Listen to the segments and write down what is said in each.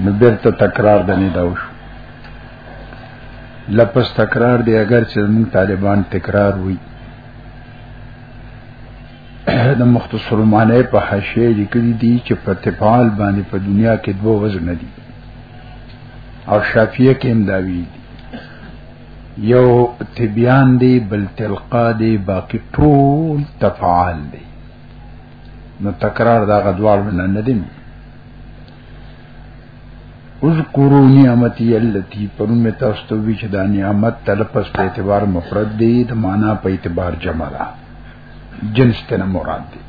نو بیرته تکرار د نه دا وشو لپس تکرار دی اگر چې موږ طالبان تکرار وي د مختصر معنی په حاشیه لیکلي دي چې په تفعال باندې په دنیا کې دوه وزن دي او شافیه کې هم دا وی دي یو تبیان دی بل تلقا دی باقی ټول تفعال دی نو تکرار دا غدوار نه ندیم اذکروا نعمتي التي پرمه تاسو ته وی چې دا نعمت تلپس په اعتبار مفرد دی د معنا په اعتبار جمع ده جنس ته مراد دی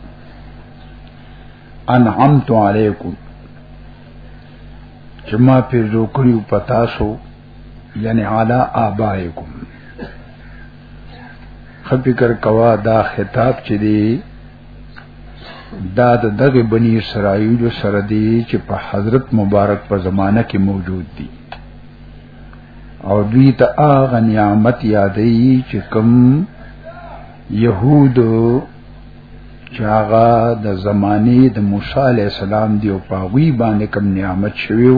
انعمت علیکم چې ما په زوکړیو پتا سو یعنی علی آبائکم خفکر کوا دا خطاب چې دی دا د دغه بنی اسرائیل سره دی چې په حضرت مبارک په زمانہ کې موجود دي او دوی ته هغه نعمت یادې چې کوم يهود چې هغه د زمانه د موسی عليه السلام دی او پاغوي باندې کوم نعمت شویو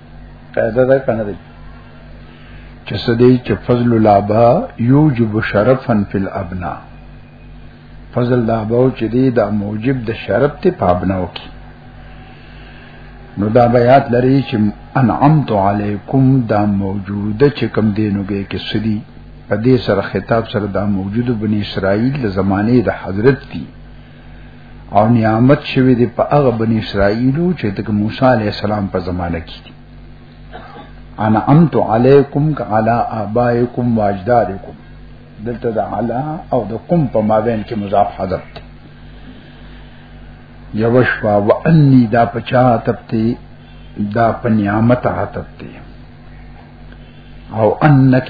قاعده ده کنه دی چې سدی چې فضل الابا یوجب شرفا فی الابنا فضل الابا چې دی دا موجب د شرف ته پابناو کی نو دا بیات لري چې انعمت علیکم دا موجوده چې کم دینوږي کې سدی په دې سره خطاب سره دا موجود بنی اسرائیل د زمانه د حضرت دی او نعمت شوی دی په هغه بنی اسرائیلو چې د موسی علی السلام په زمانه کې دي انا امت علیکم کعلا ابائکم واجدادکم دلته د علا او د قم په مابین کې مضاف حذف دی یوشوا وانی دا پچا تپتی دا په نعمت عتب دی او انک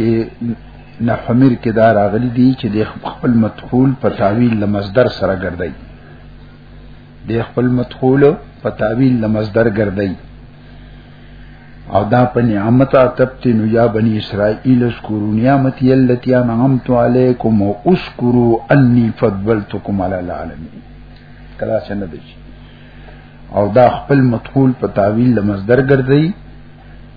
نه حمیر کې دا راغلي دي چې د خپل مدخول په تعویل له مصدر سره ګرځي د خپل مدخول په تعویل له مصدر ګرځي او دا په نعمت تبت نو یا بنی اسرائیل اذکروا نعمتي التي انعمت عليكم واذكروا اني فضلتكم على العالمين کلا څنګه دي او دا خپل مدخول په تعویل له مصدر ګرځي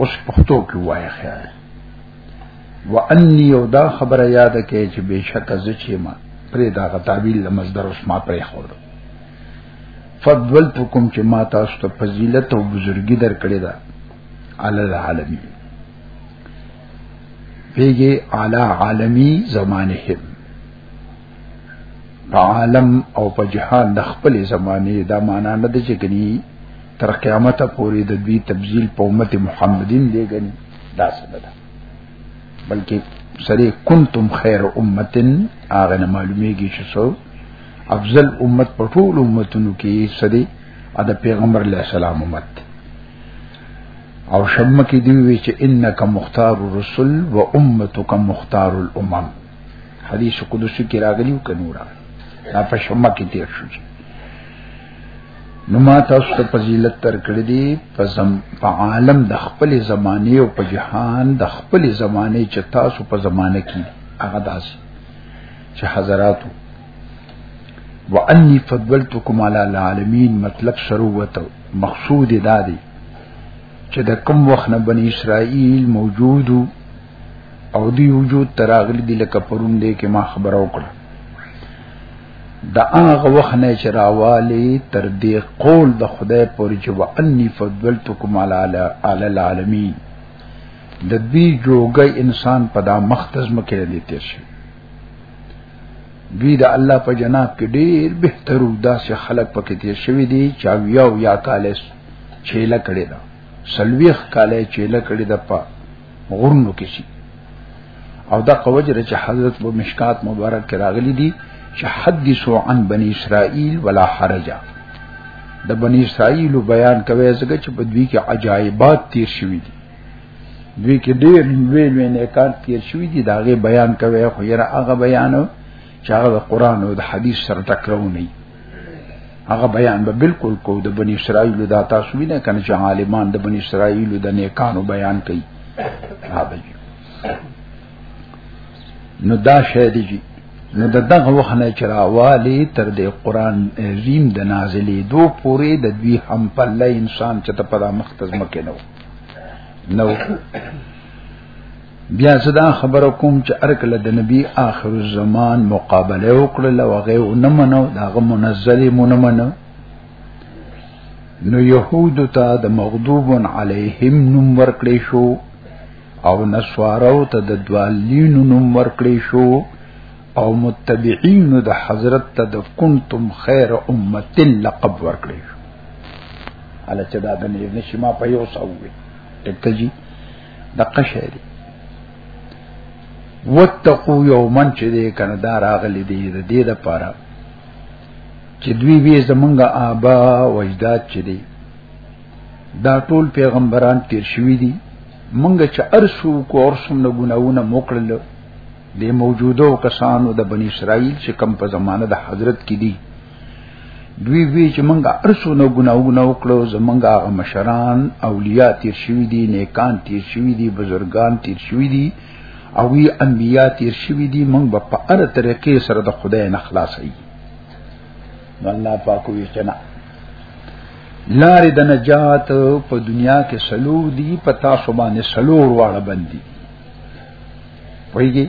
اوس پښتو کې وایي خیر وانی او دا خبره یاد کې چې بشک از چې ما پرې دا غتابیل لمزدر اوس ما پرې خور فضلتکم چې ما تاسو ته فضیلت او بزرګی درکړې ده علی العالمین پیږي علی عالمی زمانهم په عالم او په جهان د خپل زمانه دا معنا نه ده چې غني تر قیامت پورې د دوی تبذیل په امت محمدین دی غني دا څه ده بلکې سره کنتم خیر امتن هغه نه معلومیږي چې څو افضل امت په ټول امتونو کې سره د پیغمبر علی السلام امت او شمه کې دی وی چې انک مختار الرسل و امتک مختار الامم حدیث قدسی کې راغلی او کنورا دا په شمه کې تیر شو نو ما تاسو ته فضیلت تر کړې دي په زم په عالم د خپل زمانه او په جهان د خپل زمانه چې تاسو په زمانه کې هغه داس چې حضراتو وانی فضلتکم علی العالمین مطلب شروعت مقصود دادی چې د کم وخت نه بنی اسرائیل موجودو او دی وجود تراغلی دی لکه پرون دی کې ما خبر او کړ دا هغه وخت نه چې راوالی تر دې قول د خدای پر جو انی فضلتکم علی علی العالمین د دې جوګي انسان په دا مختز مکه دی تیر شي دوی د الله په جناب کې ډیر بهتر او داسې خلق پکې تیر شوی دی چې یو یا کالس چیله کړی دا سلويخ کاله چیله کړی دا په غرونو کې شي او دا قوجره چې حضرت په مشکات مبارک کې راغلي دي چې حدیثو عن بنی اسرائیل ولا حرج د بنی اسرائیل بیان کوي ځکه چې په دوی کې عجایبات تیر شوي دي دوی کې ډېر لوی لوی نه کار تیر شوي دي دا غي بیان کوي خو یې هغه بیان چې هغه قرآن او د حدیث سره ټکراو نه هغه بیان به بالکل کو د بنی اسرائیل دا تاسو وینئ کنه چې عالمان د بنی اسرائیل د نیکانو بیان کوي هغه نو دا شې دی نو د دغه وخت نه چې راوالي تر دې قران عظیم د نازلې دو پورې د دوی هم په لای انسان چې ته په مختزمه کې نو نو بیا زدا خبر کوم چې ارکل د نبی آخر الزمان مقابله وکړل او هغه ونمنو داغه منزلی منمنو نو يهود ته د مغضوب علیهم نوم ورکړې شو او نسوارو ته د دوالین نوم ورکړې شو او متبعين د حضرت ته د کنتم خیر امه لقب ورکړې شو علي چې دا د نشي ما په یو سوې ټکته جی دقه شی دی وتقو یومن چې دې کنه دا راغلي دي د دې لپاره چې دوی به زمونږه آبا او اجداد چې دي دا ټول پیغمبران تیر شوی دي مونږ چې ارسو کو ارسم نه ګناونه موکړل د موجودو کسانو د بنی اسرائیل چې کم په زمانه د حضرت کې دي دوی وی چې مونږه ارسو نو ګناونه وکړو زمونږه هغه مشران اولیاء تیر شوی دي نیکان تیر شوی دي بزرگان تیر شوی دي او وی انبیاء تیر شوی دي مونږ په هر طریقې سره د خدای نه خلاصي الله پاک وی چې نه لارې د نجات په دنیا کې سلو دي پتا سو باندې سلو ورواړه بندي وایي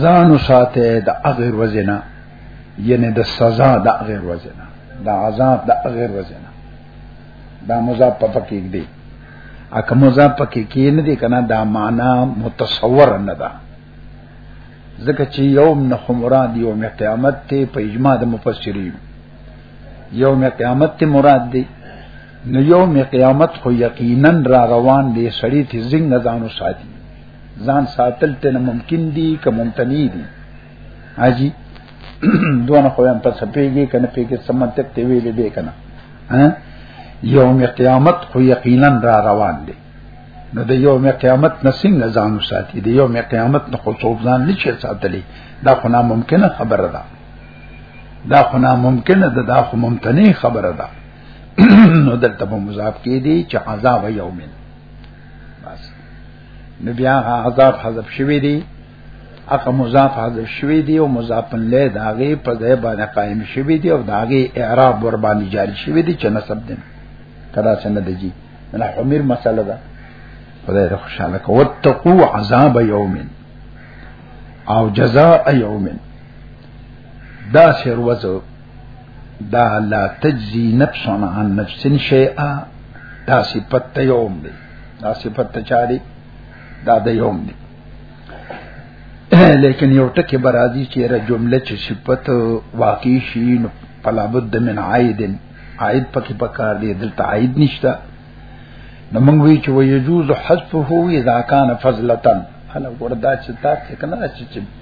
ځانو ساته د اغیر وزنه یعنی د سزا د اغیر وزنه د عذاب د اغیر وزنه دا مذاب په پکې دی اکه مذاب پکې کې نه دی کنه دا معنا متصور نه ده ځکه چې یوم نه مراد یوم قیامت ته په اجماع د مفسرین یوم قیامت ته مراد دی نو یوم قیامت خو یقینا را روان دی سړی ته زنګ نه ځانو ساتي ځان ساتل ته ممکن دی که ممتنی دی حاجی دونه خو هم په سپېږي کنه پیګه سمنتک ته ویلې به کنه ها یوم قیامت خو یقینا را روان دی نو د یوم قیامت نه څنګه ځان وساتي د یوم قیامت نه خو څوب ځان نشي ساتلی دا خو ناممکنه خبره ده دا خو ناممکنه ده دا خو ممتنع خبره ده نو دلته په مضاف کې دي چې عذاب یومن بس نو بیا عذاب حذف شوی دی اقا مضاف حذف شوی دی او مضاف له داغه په ځای باندې قائم شوی دی او داغه اعراب ور باندې جاری شوی دی چې نسب دین کدا څنګه دی نه حمیر مسله ده خدای دې خوشاله کو وتقوا عذاب یوم او جزاء یوم دا شروع دا لا تجزی نفس عن نفس شیئا دا صفت ته یوم دی دا صفت ته چاري دا د یوم دی لیکن یو ټکی برازي چې را جمله چې صفت واقع شي نو فلا بد من عائد عائد پکې پکار دی دلته عائد نشته نو موږ وی چې ويجوز حذفه اذا كان فضلتن هله وردا چې تاسو کنه چې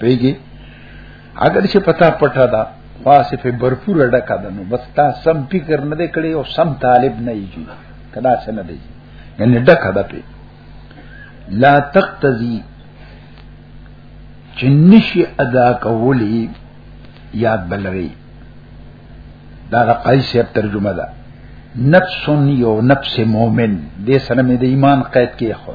پیږي اگر چې پتا پټه ده خاصه په برپور ډکه ده نو بس تا سم فکر نه دی کړی او سم طالب نه یی کدا څه نه دی یعنی ډکه ده په لا تقتزی چې نشي ادا کولی یاد بلوي دا د قیس ترجمه ده نفس یو نفس مومن دې سره مې د ایمان قید کې خو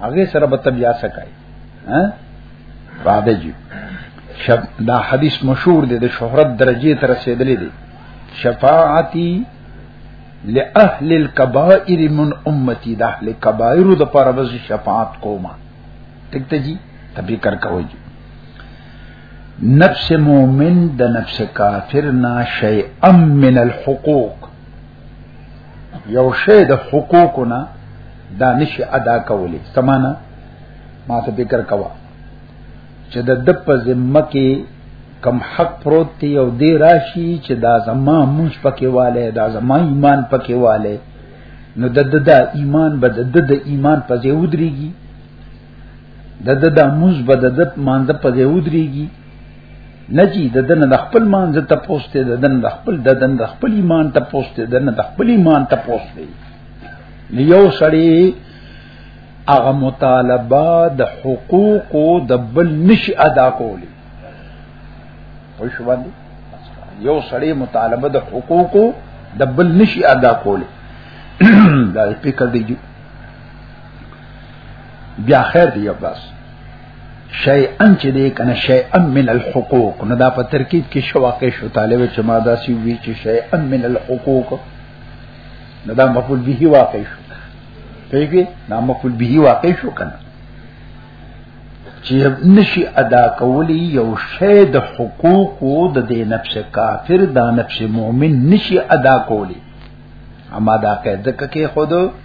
هغه سره به تبیا سکای ها راځي جی شب دا حدیث مشهور دی د شهرت درجه تر رسیدلې دی شفاعتی لأهل الكبائر من امتی د اهل کبائر د پر بز شفاعت کوما ٹھیک ته جی تبي کر کوي جی نفس مومن د نفس کافر نا شیئا من الحقوق یو شی د حقوقو نه دا نشي ادا کولی سمانه ما ته فکر کوا چې د د په ذمه کې کم حق پروت دی او دی راشي چې دا زما مونږ پکې والے دا زما ایمان پکې والے نو د د ایمان به د د ایمان په ځای ودرېږي د د د موز بد د مانزه په ځای ودرېږي نجی د دن د خپل مانزه ته پوسټه د دن د خپل د دن د خپل ایمان ته پوسټه د دن د خپل ایمان ته پوسټه یو سړی هغه مطالبه د حقوق او د بل نشي ادا کولی پوه شو باندې یو سړی مطالبه د حقوق د بل نشي ادا کولی دا فکر دی بیا خیر دی بس شیئا چې دی کنه شیئا من الحقوق نو دا په ترکیب کې شو واقع شو طالب چې ما دا سی وی چې شیئا من الحقوق نو دا مفعول به واقع شو پیږي دا مفعول به واقع شو کنه چې نشي ادا کولی یو شی د حقوق او د دې نفس کافر د نفس مؤمن نشي ادا کولی اما دا قاعده کې خود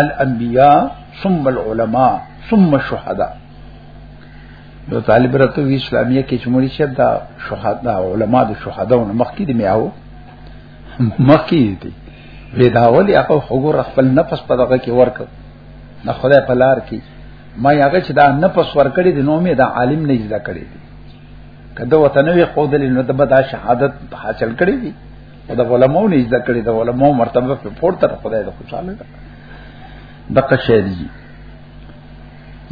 الانبیاء ثم العلماء ثم الشهداء یو طالب راته وی اسلامیه کې جمهوریت شه دا شهدا علما د شهدا او مخکې دی میاو مخکې دی ویداول هغه حضور خپل نفس په دغه کې ورک نه خدای په لار کې ما هغه چې دا نفس ورکړي د نومې دا عالم نه زده کړی دی کله وطن وی خودل نو د بدا شهادت حاصل کړی دی د علماو نه ذکر کړی د علماو مرتبه په پورته خدای د خوشاله ده دغه شی دی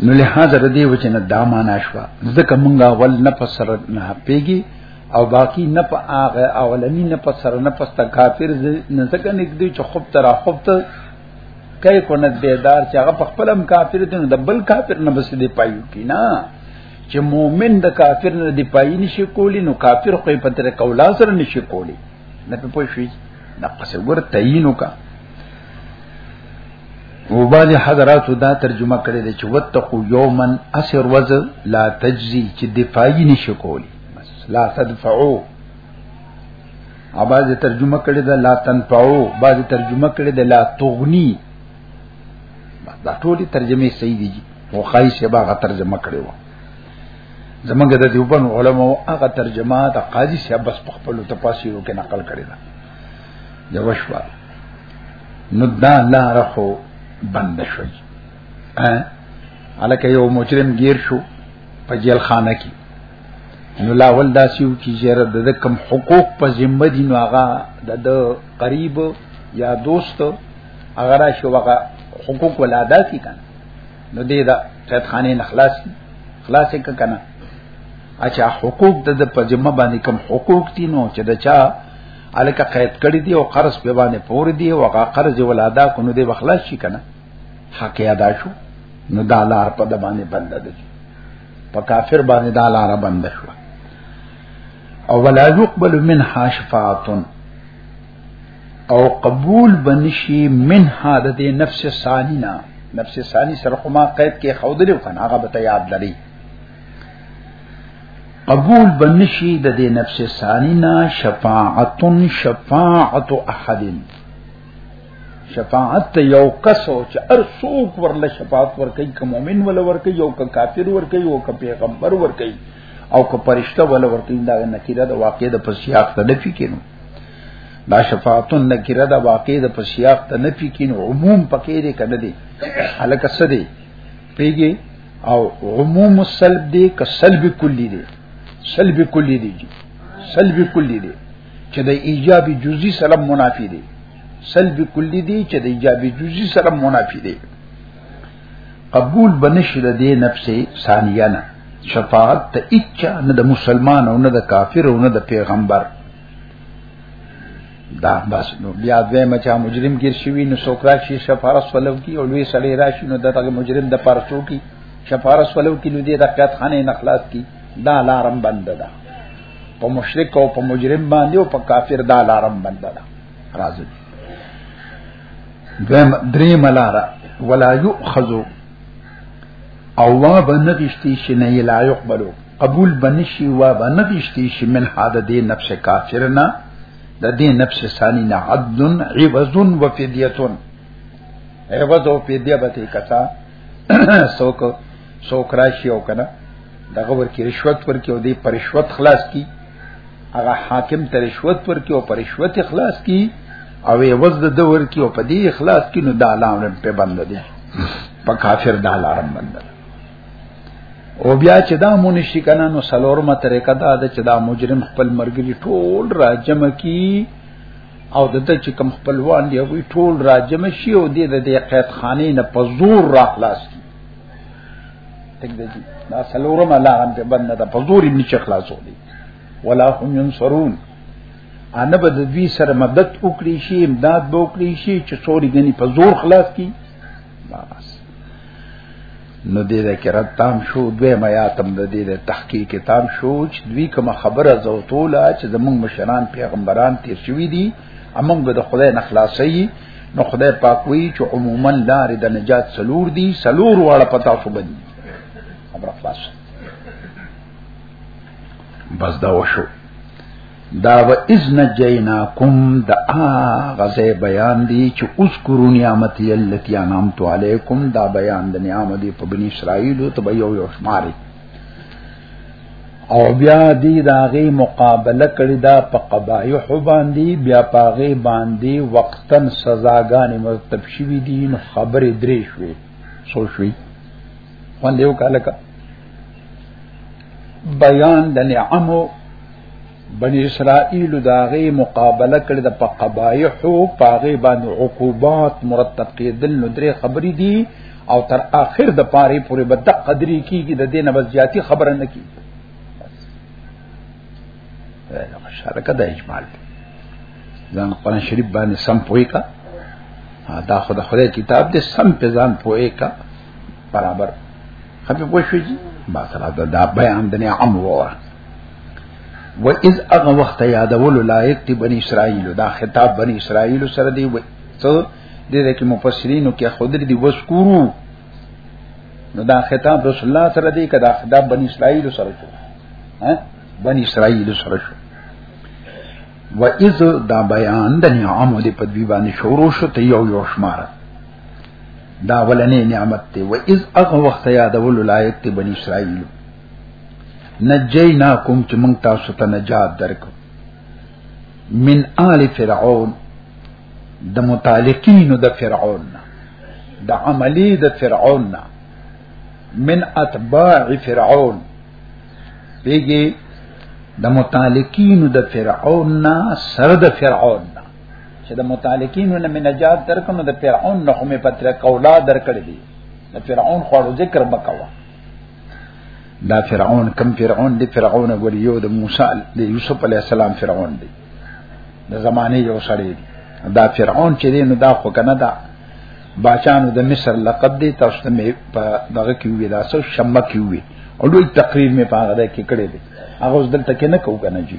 نو له حاضر دی و چې نه دا معنا شو ځکه مونږه ول نه فسر نه پیږي او باقی نه په هغه اولنی نه فسر نه پستا کافر نه ځکه نګدي چې خوب تر خوب ته کای کو نه بیدار چې هغه په خپلم کافر دي نو د بل کافر نه بس دی پایو کی نه چې مؤمن د کافر نه دی پای نشي کولی نو کافر خو په تر کولا سره نشي کولی نه په پوه شي نه پس ور تعین وکا و بعض حضرات دا ترجمه کړی دی چې وتقو یومن اسر وز لا تجزی چې دفاعی نشي کولی بس لا تدفعو اباځه ترجمه کړی دا لا تنفعو بعض ترجمه کړی دا لا تغنی دا ټولي ترجمه صحیح دي او خای شه باغه ترجمه کړو زمونږ د دیوبن علماو هغه ترجمه د قاضي شه بس په خپل تفاسیرو کې نقل کړی دا یو شوا نو دا لا رخو بند شوی ا الکه یو مجرم گیر شو په جیل خانه کې نو لا ول داسیو کی جره د کم حقوق په ذمہ دي نو هغه د قریب یا دوست اگر شو وقا حقوق ولا ادا کی کنه نو دې دا قید خانه نه خلاص خلاص ک کنه اچھا حقوق د په جمع باندې کم حقوق دي نو چې دا چا الکه قید کړی دی او قرض په باندې پور دی او هغه قرض ول ادا کونو دی بخلاص شي کنه حق ادا شو نو دا لار په د باندې بند دی په کافر باندې دا لار بند شو او ولا يقبل منها شفاعه او قبول بنشي من حادث نفس ثانینا نفس ثانی سره کومه قید کې خودلې کنه هغه به یاد لري قبول بنشي د دې نفس ثانینا شفاعت شفاعت احد شفاعت ته یو کس او چې هر څوک ورله شفاعت ورکړي کوم مؤمن ول ورکړي یو کوم کافر ورکړي او کوم پیغمبر ورکړي او کوم پرشته ول ورکړي دا نکیره د واقع د پسیاق ته نه فکرو دا شفاعت نکره دا واقع د پسیاق ته نه پیکین عموم پکې دې کنه دې الک څه دې پیږي او عموم السلب دې ک سلب کلی دې سلب کلی دې جی سلب کلی دې چې د ایجاب جزئی سره منافی دې سلب کلی دې چې د ایجاب جزئی سره منافی دې قبول بنشي د دې نفس ثانیه نه شفاعت ته اچا نه د مسلمان او نه د کافر او نه د پیغمبر دا بس نو بیا دوی مچا مجرم گیر شوی نو سوکرا شي شفارس ولو کی او لوی سړی راشي نو دغه مجرم د پرچو کی شفارس ولو کی نو دې د قیات خانه نخلاص کی دا لارم بند ده په مشرک او په مجرم باندې او په کافر دا لارم بند ده راځي دیم درې ملاره ولا یؤخذ او وا بنغشتي شي نه لا يقبلو قبول بنشي وا بنغشتي شي من هذا دې نفس کافرنا د دې نفس ثاني نه عدل عوض وفديه عوض او فديه به کتا سوک سوک راشي او کنه دغه ورکی رشوت ورکی او دې پر رشوت خلاص کی هغه حاکم ته رشوت ورکي او پر رشوت اخلاص کی او عوض د دور کی او په دې اخلاص کی نو دا لامل په بند دي په کافر دا لارم بند دی او بیا چې دا مونږ شي کنه نو سلورمه طریقه دا ده چې دا مجرم خپل مرګري ټول راجم کی او د ته چې کم خپلوان دی وی ټول راجم شي او دې د دې قید خانې نه په زور را خلاص کی تک دې دا سلورمه لا هم بند ده په زور یې نشه خلاصو دي ولا هم ينصرون انا به د دوی سره مدد وکړي شي امداد به وکړي شي چې څوري غني په زور خلاص کی بس نو دې دا کې راتام شو دوی ما یاتم د دې د تحقیق تام شو چې دوی کوم خبره زوتوله چې زمونږ مشران پیغمبران تیر شوی دي امونږ به د خدای نه خلاصي نو خدای پاک وی چې عموما لار د نجات سلور دي سلور واړه پتا شو باندې خبره خلاصه بس دا وشو دا و اذن جیناکم دا غزه بیان دی چې اذکرو نعمتي التي انعمت علیکم دا بیان د نعمت دی په بنی اسرائیل او تبع یو یو شماري او بیا دی داغه مقابله کړی دا په قبایح باندې بیا پاغه باندې وقتن سزاګانې مرتب شوې دي نو خبرې درې شوې سو شوې باندې وکاله بیان د نعمو بنی اسرائیل داغه مقابله کړې د په قبایح او پاغه باندې عقوبات مرتب کېدل نو درې خبرې دي او تر اخر د پاره پورې به د قدرې کیږي د دینه بس زیاتی خبره نه کیږي شرکه د اجمال ځان قرآن شریف باندې سم پوي کا دا خدای خدای کتاب دې سم په ځان پوي کا برابر خبي وشو جی ما سره دا, دا بیان د نعم وره و اذ اغه وخت یادول لایق دی بنی اسرائیل دا خطاب بنی اسرائیل سره دی و څو د دې کې مفسرینو کې خود دې وسکورو نو دا خطاب رسول الله سره دی کدا خطاب بنی اسرائیل سره شو ها بنی اسرائیل سره شو و اذ دا بیان د نعم دی په دی باندې شروع شو ته یو یو شماره دا ولنې نعمت ته و اذ هغه وخت یادول ولایت ته بنی اسرائیل نجیناکم چې موږ تاسو ته نجات درک من آل فرعون د متعلقین د فرعون د عملی د فرعون من اتباع فرعون پیږي د متعلقین د فرعون سره د فرعون چې د متعلقین نه من نجات درکنو د فرعون نه هم په تر کولا درکړي دي د فرعون خو ذکر مکوا دا فرعون کم فرعون دی فرعون ګور یو د موسی د یوسف علی السلام فرعون دی د زمانه یو سړی دی دا فرعون چې دی نو دا خو کنه دا باچانو د مصر لقب دی تاسو ته په دغه کې وی دا سو شمه کې وی او دوی تقریر می پاغه ده کې کړی دی هغه اوس دلته کې نه کو کنه جی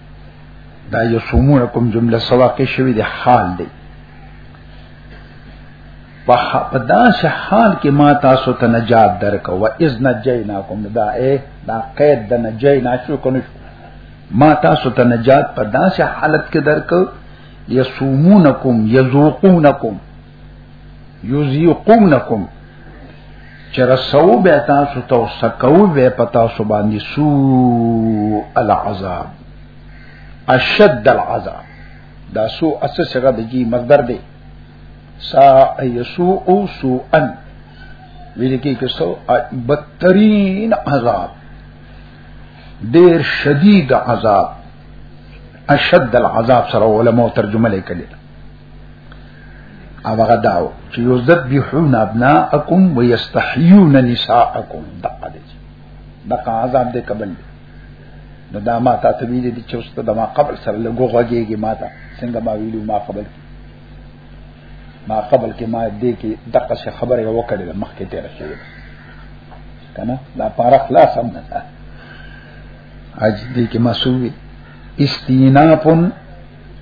دا یصومون کوم جمله سواقع شوی دی حال دی په داسې حال کې ما تاسو ته نجات درکو و اذ نجیناکم دا اے دا قید د نجینا شو کنه شو ما تاسو ته نجات په داسې حالت کې درکو یصومونکم یذوقونکم یذیقونکم چرسو به تاسو ته سکو به پتا سو باندې سو العذاب اشد العذاب دا سو اسه څنګه دجی مقدر دی سا ایسو او سو ان ویل کې کې سو بدترین عذاب ډیر شدید عذاب اشد العذاب سره علماء ترجمه لیکلي او هغه داو چې یذبحون ابناءکم ويستحيون نساءکم دقه دې دقه عذاب دې قبل نو دا ما ته ته ویلې چې اوس ته ما قبل سره لګو غږیږي ما ته څنګه ما ویلو ما قبل کې ما قبل کې ما دې کې دقه څه خبره یو کړې مخکې تیر شوې کنه دا پارا خلاص هم نه اج دې کې مسوي استینافن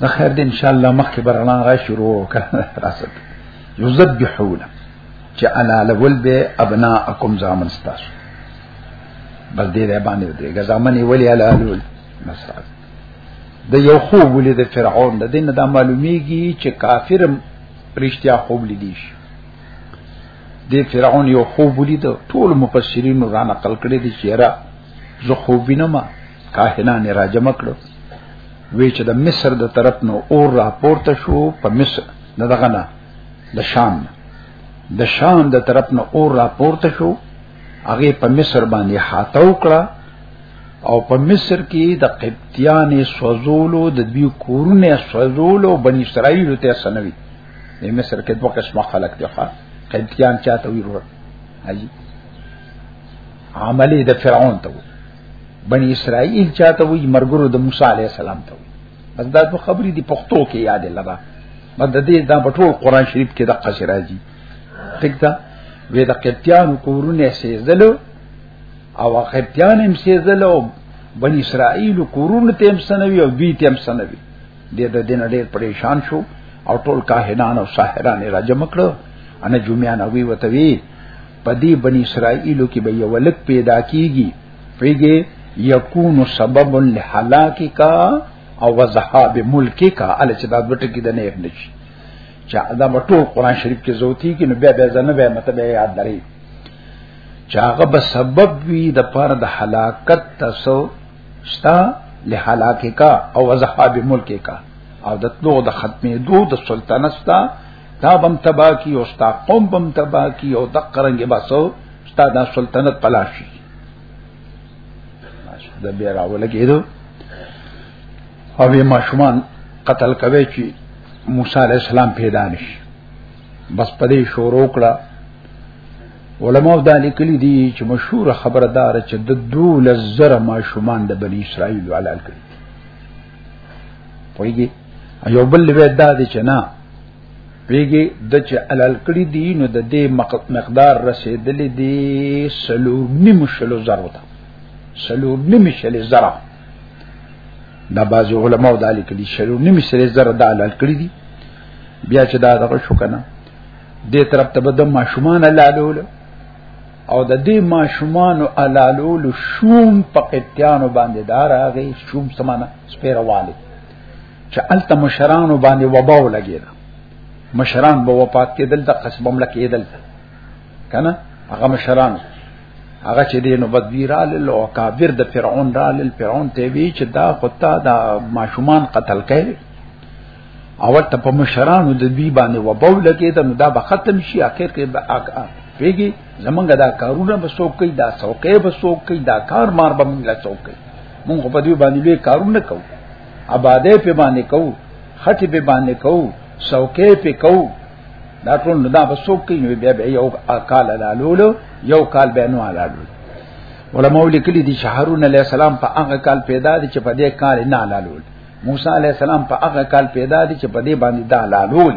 نه خیر دې ان شاء الله مخکې برنا را شروع وکړه راست یذبحون چې انا لول به ابناءکم زامن تاسو بس دې را باندې دې غزامن ویلې الا لول مثلا د یو خوب ولې د فرعون د دین دا معلومیږي چې کافر رښتیا خوب لیدي شي د فرعون یو خوب ولید ټول مفسرین را نقل کړي دي چې را زه خوبینه ما کاهنان راجم کړو وی چې د مصر د طرف نو اور راپورته شو په مصر نه دغه نه د شام د شام د طرف نو اور راپورته شو هغه په مصر باندې حاته وکړه او په مصر کې د قبطیانې سوزولو د دوی کورونه سوزولو بنی اسرائیل ته سنوي د مصر کې دوه قسمه خلک دي ښا قبطیان چاته ویرو عجیب عملی د فرعون ته بنی اسرائیل چاته وی مرګرو د موسی علی السلام ته بس دا په خبرې دی پښتو کې یاد لبا بس د دې دا بټول قران شریف کې د قصې راځي ټیک دا وې د قبطیانو کورونه سیزلو او قبطیان هم سیزلو بنی اسرائیل کورونه تیم سنوي او دوی تیم سنوي د دې دین ډېر پریشان شو او ټول کاهنان او ساحران راجم کړو ان جمعیان وی وتوی په دې بنی اسرائیلو کې به یو لک پیدا کیږي پیږي یکون سبب لهلاک کا او ذهاب ملک کا ال چې دا دوټه کې د نه ابن شي چې دا ټول قران شریف کې زوتی کې نو بیا بیا ځنه بیا مته بیا یاد درې چې هغه به سبب وي د پر د هلاکت تاسو شتا لهلاک کا او ذهاب ملک کا او د تلو د ختمې دو د سلطنت ستا تا بم تبا کی او ستا قوم بم تبا کی او د قرنګ باسو ستا د سلطنت پلاشي د بیا راول کېدو او به ماشومان قتل کوي چې موسی عليه السلام پیدا نشي بس پدې شروع کړه علماء دا لیکلي دي چې مشهور خبردار چې د 2000 ماشومان د بنی اسرائیل علال کړي پویږي یو بل به دا دي چې نه پیږي د چې علل کړی دی نو د دې مقدار رسیدلې دی سلور نیم شلو زرو ته سلور نیم شلې زرو دا باز علماء د علی کلی شلو نیم سره زر د علل کړی دی بیا چې دا دغه شو کنه دې طرف ته به د ماشومان لالول او د دې ماشومان علالول شوم په قتیانو باندې دار هغه شوم سمانه سپیرواله چې الته مشرانو باندې وباو لګید مشران به وفات کېدل د قصبم لکېدل کنه هغه مشران هغه چې دینو بدویرال او کافر د فرعون رال فرعون ته وی چې دا خطا دا ماشومان قتل کړي اول ته په مشرانو د بی باندې وباو لګید نو دا به ختم شي اخر کې پیږي زمونږ دا کارونه به څوک کوي دا څوکې به څوک کوي دا کار مار به موږ لا څوک کوي موږ په دې باندې لوی کارونه کوو آبادې په باندې کوو خټې په باندې کوو څوکې په کوو دا ټول نه دا به څوک کوي بیا به یو کال لالولو یو کال به نو لالولو علماء لیکلي دي شهرون علی السلام په هغه کال پیدا دي چې په دې کال نه لالول موسی علی السلام په هغه کال پیدا دي چې په دې باندې دا لالول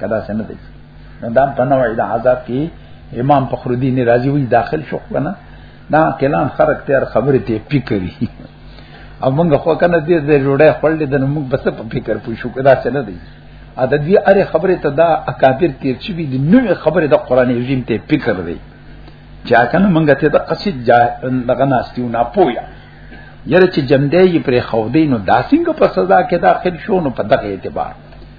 کدا سند دی نو دا په نوع د عذاب کې امام فخر الدین رازی وی داخل شو کنه دا کلام خرق تیار خبره ته پکوي او موږ خو کنه دې دې جوړه خپل دې نو موږ بس په فکر پوښو کدا څه نه دی ا د دې اره خبره ته دا اکابر تیر چې دې نو خبره د قران عظیم ته فکر دی چا کنه موږ ته د قصید جا دغه ناستیو نه پویا یره چې جمدې یې پر خودې نو داسینګ په سزا کې داخل شو نو په دغه اعتبار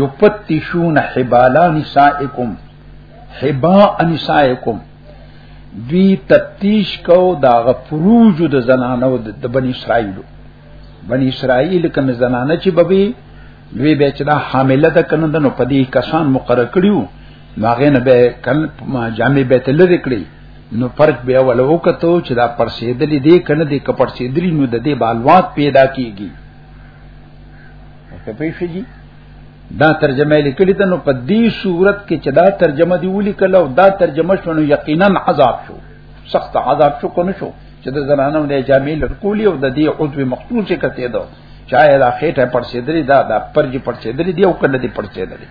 یفتشون حبالا نسائکم حبا نسائکم دوی تفتیش کو دا غفروج د زنانو د بنی اسرائیلو بنی اسرائیل کوم زنانه چې بوي دوی به چې دا حامله ده کنه د نو پدی کسان مقرر کړیو ناغه نه به کل جامع به تل لري کړی نو فرق بیا ولو کتو چې دا پرسیدلی دی کنه دی کپرسیدلی نو د دې بالوات پیدا کیږي په پیښه جی دا ترجمه لیکلی ته نو په دې صورت کې چې دا ترجمه دی ولي کله او دا ترجمه شونه یقینا عذاب شو سخت عذاب شو کو نشو چې د زنانو نه جامې لړکولي او د دې عضو مقتول څخه کته دو چاهه دا خېټه پر سیدری دا دا پرجی پر سیدری دی او کله دی پر سیدری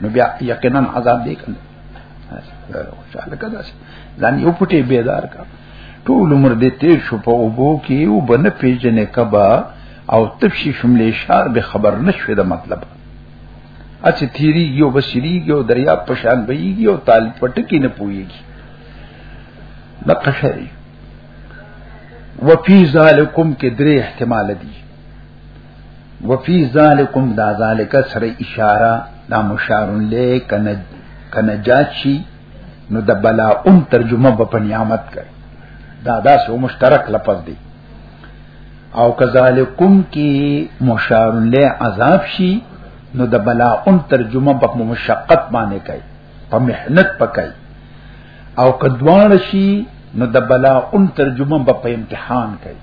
نو بیا یقینا عذاب دی کنه چاله کدا ځان یو پټي بیدار کا ټول عمر دې تیر شو په اوبو کې او بنه پیژنې کبا او تبشي شملې شار به خبر نشوي د مطلب اچھا تیری یو بشری یو دریا پشان بهیږي او تال پټکی نه پويږي دا قشری وفي ذالکم کې درې احتمال دي وفي ذالکم دا ذالک سره اشاره دا مشار له کنه کنه جاچی نو د بلا اون ترجمه په نعمت کوي دا دا سو مشترک لفظ دی او کذالکم کی مشار له عذاب شي نو د بلا اون ترجمه په مشقت باندې کوي په محنت پکای او کدوان شي نو د بلا اون ترجمه په امتحان کوي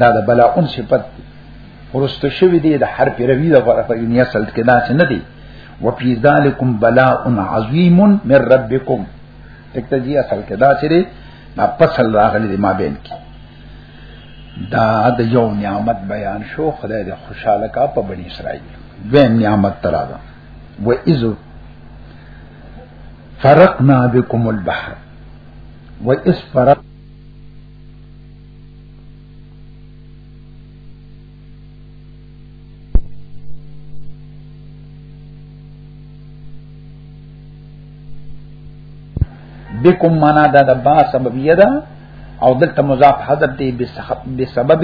دا د بلاون صفت دی ورست شوی دی د حرف روی د غره په یونی اصل کې دا څه نه دی وفي ذالکم بلاء عظیم من ربکم تکته جی اصل کې دا چې دا فصل راغلی دی ما بین کې دا د یو نعمت بیان شو خدای دې خوشاله کا په بنی اسرائیل دویم نعمت تراغه و اذ فرقنا بكم البحر و اذ فرق بكم منا دا د با سببیه ده او دلته مضاف حذف دی بسبب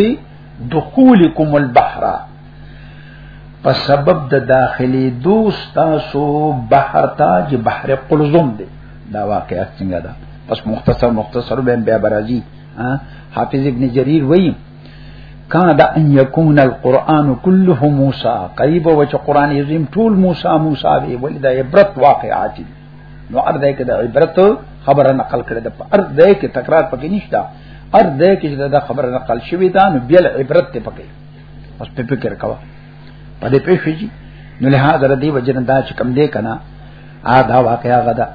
دخولكم البحر په سبب د داخلي دوستا سو بحر تا چې بحر قلزم دی دا واقعیت څنګه ده پس مختصر مختصر به بیا برازي حافظ ابن جرير وی کان دا ان یکون القرآن كله موسی قریب و چې قرآن عظیم ټول موسی موسی وی ولې دا عبرت واقعات نو ارده کې دا عبرت خبره نقل کړې ده ارده کې تکرار پکې نشته ارده کې دا خبره نقل شوې ده نو بیا عبرت ته پکې اوس په فکر کاوه په دې پېښې نو له هغه ردی وجنه دا چې کم دې کنا آ دا واقعا غدا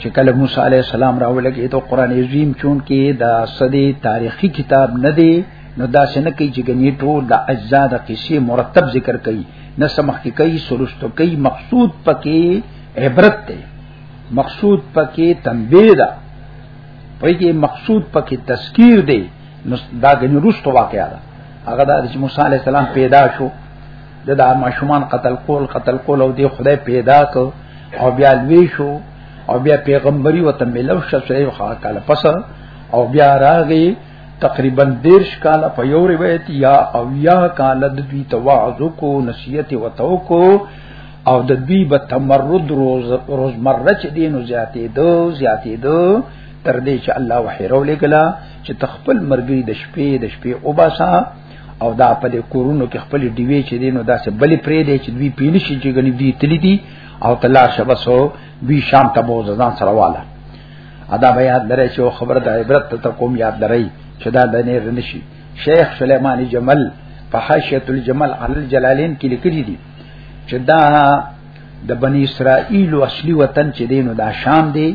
چې کله موسی علی السلام راولګي ته قران عظیم چون کې دا صدې تاریخي کتاب نه دی نو دا څنګه کوي چې ګنې ټول د اجزا د قصې مرتب ذکر کوي نه سمخ کې کوي سرستو کوي مقصود پکې عبرت دی مقصود پکې تنبیه ده پای کې مقصود پکې تذکیر دی نو دا غنی رستو واقعا ده هغه د موسی علی السلام پیدا شو د دا ماشومان قتل کول قتل کول او دی خدای پیدا کو او بیا لوی شو او بیا پیغمبري وته ملو شسې خا کاله پس او بیا راغی تقریبا دیرش کال په یو روایت یا او یا کال د دوی تواعظ کو نصیحت او توکو او د دوی به تمرد روز روز مره چې دینو زیاتې دو زیاتې دو تر دې چې الله وحی رولې کلا چې تخپل مرګي د شپې د شپې او باسا او دا په دې کورونو کې خپل دیوی چې دینو داسې بلې پرې دی چې دوی پینې شي چې غني دی تللی دي او تلار شبسو دوی شام ته بوز ځان سره واله ادا بیا درې چې خبره د عبرت ته کوم یاد لري چې دا د نه رنشي شیخ سليماني جمل په حاشیت الجمل علی الجلالین کې لیکلي دي چې دا د بنی اسرائیل اصلي وطن چې دینو دا شام دی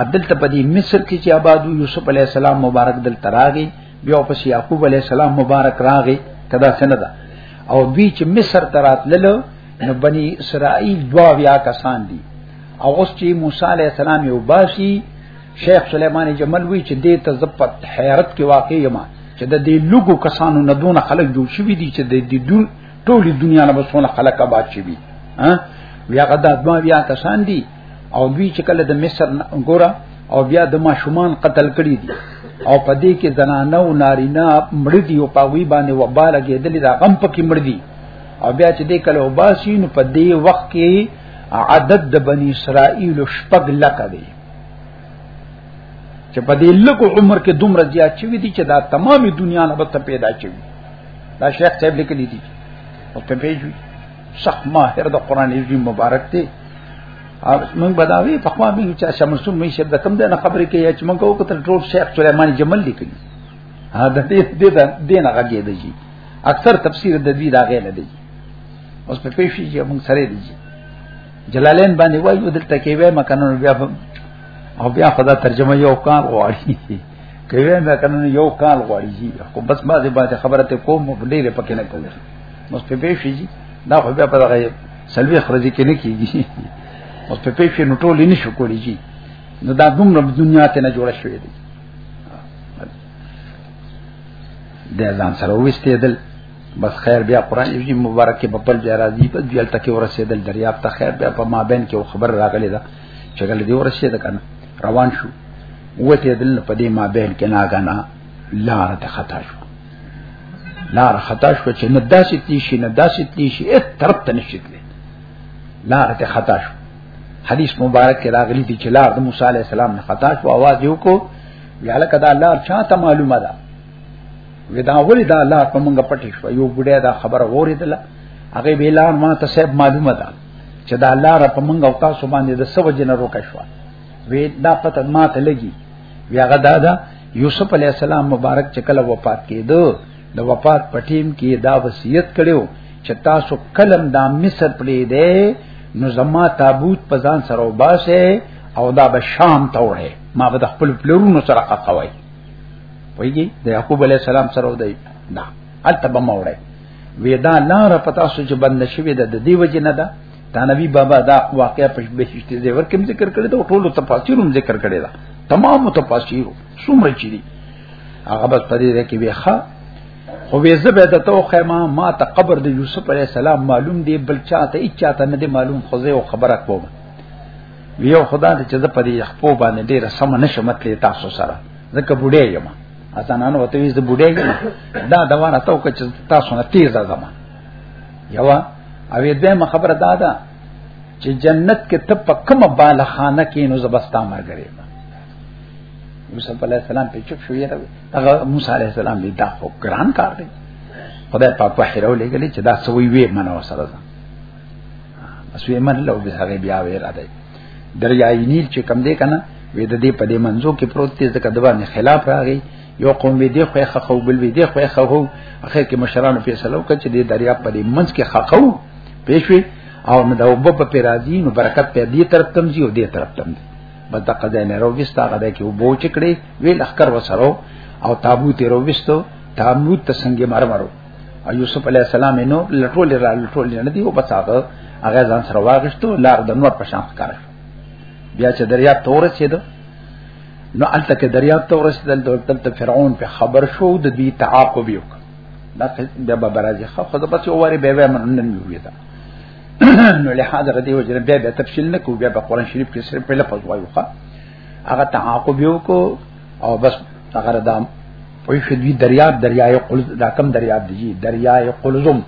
عدل ته په دې مصر کې چې آباد یوسف علی السلام مبارک دل تراغي بیا پس یعقوب علی السلام مبارک راغی کدا څنګه ده او دوی چې مصر ته راتلل نو بنی اسرائیل دوا بیا کسان دي او اوس چې موسی علی السلام یو باسي شیخ سلیمان جمل وی چې دې ته زپت حیرت کې واقع یما چې د دې لوګو کسانو نه دون خلک جوړ شوی دي چې د دې دون ټولې دنیا نه بسونه خلک آباد شوی ها بیا غدا دوا بیا کسان دي او دوی چې کله د مصر ګوره او بیا د ماشومان قتل کړي دي او په دې کې زنانه او نارینه مړ دي او پاوی باندې وباله کېدل دا غم پکې مړ دي او بیا چې دې کله وباسي نو په دې وخت کې عدد د بنی اسرائیل شپږ لک دی چې په دې لکو عمر کې دومره زیات شوی دي چې دا تمامه دنیا نه به پیدا شي دا شیخ صاحب لیکلی دي او ته پیژوي شخ ماهر د قران عظیم مبارک دی او موږ بداوی په خوا به چې شمسون مې شپ د کم د خبرې کې چې موږ کو تر ټول شیخ سليمان جمل لیکلی ها د دې د دې نه غږې دی جی اکثر تفسیر د دې راغې نه دی اوس په پیښې چې موږ سره دی جی جلالین باندې وایو دلته کې وای مکانونو بیا او بیا خدا ترجمه یو کار غواړي کوي دا کنه یو کال غواړي جی خو بس ما دې باندې خبره ته کوم په ډېر پکې نه کوي نو په پی شي جی دا خو بیا په دغه سلوي خرجي کې نه کیږي او په پی شي نو ټول نه شو کولی جی نو دا دومره دنیا ته نه جوړ شوې دي د ځان سره وستې دل بس خیر بیا قران یوجی مبارک په بل بیا راځي په دې تل کې ورسېدل دریاب ته خیر بیا په مابین کې خبر راغلی دا چې کله دی ورسې ده کنه روان شو وته دل په دې ما بین کې ناګانا لار ته خطا شو لار خطا شو چې نه داسې تلی شي نه داسې تلی شي هیڅ طرف ته نشي تلی لار ته خطا شو حدیث مبارک کې راغلی دی چې لار د موسی علی السلام نه خطا شو आवाज یو کو یاله کدا لار چاته معلومه ده ودا ولې دا لار په منګه پټې شو یو ګډه دا خبره وریدله هغه ویلان ما ته صاحب معلومه ده چې دا لار په منګ او تاسو باندې د سو جن روکه شو وی دا پته ما ته لګي بیا غدا دا یوسف علی السلام مبارک چې کله وفات کېدو د وفات پټیم کې دا وصیت کړو چې تاسو کلم دا مصر پرې دی نو زما تابوت په ځان سره وباسه او دا به شام ته وړه ما به د خپل پلرونو سره قاقوي وایي د یعقوب علی السلام سره ودی دا التبه موړی ودا لار پتا سو چې بند شوی ده د دې وجه نه ده دا نبی بابا دا واقعا په بهشتي دی ورکه ذکر کړی دا ټولو تفاسیر هم ذکر کړی دا تمام تفاسیر څومره چي دي هغه بس پدې ده کې ویخه خو وې زبې د تو خیمه ما ته قبر د یوسف علی السلام معلوم دی بل چاته هیڅ چاته نه دی معلوم خو زه یو خبره کوم یو خدا دې چې زه پدې خپل باندې ډیره سم نشم تلې تاسو سره زکه بډې یم اسانانو وته ویز بډای دا دا وانه تو کچ تاسو نه تیز زما یوا اوی دې خبره دا ده چې جنت کې ته په کوم بالا خانه کې نو زبستا مرګره موسی علی السلام په چپ شو یره هغه موسی علی السلام دې دا خو ګران کار دی خدای پاک په هیرو لګلې چې دا سوي وې منو سره ده اسوي من له به هغه بیا وې را دی دریای نیل چې کم دی کنه وې د دې په دې منځو کې پروت دی ځکه د باندې خلاف راغی یو قوم وی دی خو خخو بل وی دی خو خخو اخر کې مشرانو فیصله وکړه چې د دریا په دې منځ کې خخو پېښوي او نو د وب په پیرازي نو برکت په دې طرف تمځي او دې طرف تمځي بس د قضا نه رويستا غدا کې وبو چکړي وی لخر وسرو او تابوت رويستو تابوت څنګه مرمرو یوسف علی السلام نو لټول را لټول نه دی او بس هغه هغه ځان سره واغشتو لار د نور په شان ښکار بیا چې دریا تور سید نو الته کې دریا تور سید دلته فرعون په خبر شو د دې تعاقب یو دا د ببرازي خو خو بس یو وری به به منن وی دا نو له حاضر دی وجه به به تفصیل نه کو بیا په قران شریف کې سره په لفظ وایو هغه تعاقب یو کو او بس هغه دام وای شدوی دریاب دریای قلز دا کم دریاب دی دریای قلزم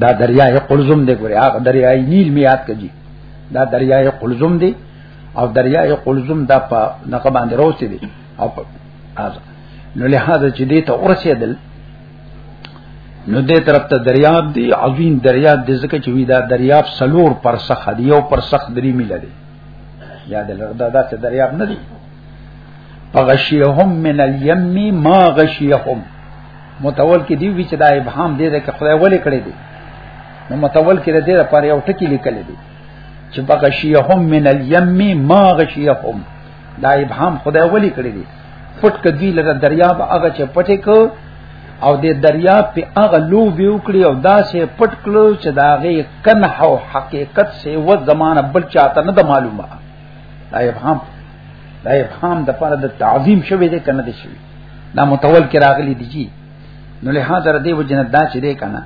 دا دریای قلزم دی ګوره هغه دریای نیل میات کجی دا دریای قلزم دی او دریای قلزم دا په نقه باندې روسي دی او از نو له هغه چې دی ته ورسېدل نو دې طرف ته دریاب دی عظیم دریاب دې ځکه چې وی دا دریاب سلور پر سخ دی او پر سخ درې میل دی یاد لردا دا چې دریاب نه دی فغشيهم من اليم ما غشيهم متول کې دی چې دا ابهام دی چې خدای ولې کړی دی نو متول کې دی لپاره یو ټکی لیکل دی چې بغشيهم من اليم ما غشيهم دا ابهام خدای ولې کړی دی پټ کدی لره دریاب هغه چې پټې کو او د دریاب په هغه لوبي وکړي او دا سه پټ کړو چې دا غي کنه او حقیقت سه و زمانہ بل چاته نه معلومه دا ابهام دا ابهام د پاره د تعظیم شوی دی کنه دی شوی دا متول کې راغلی دی جی نو له هغه دی وجنه دا چې دی کنه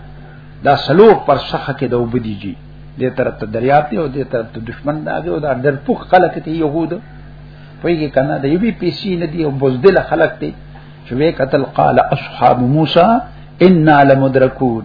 دا سلو پر صخه کې د وبدی جی دې طرف ته دریاب دی او دې طرف ته دشمن دا دی او دا در پوخ خلک ته يهود پویږي کنه د یوی پیسې نه دی او بوزدل خلک دی چې وې قتل قال اصحاب موسی انا لمدرکون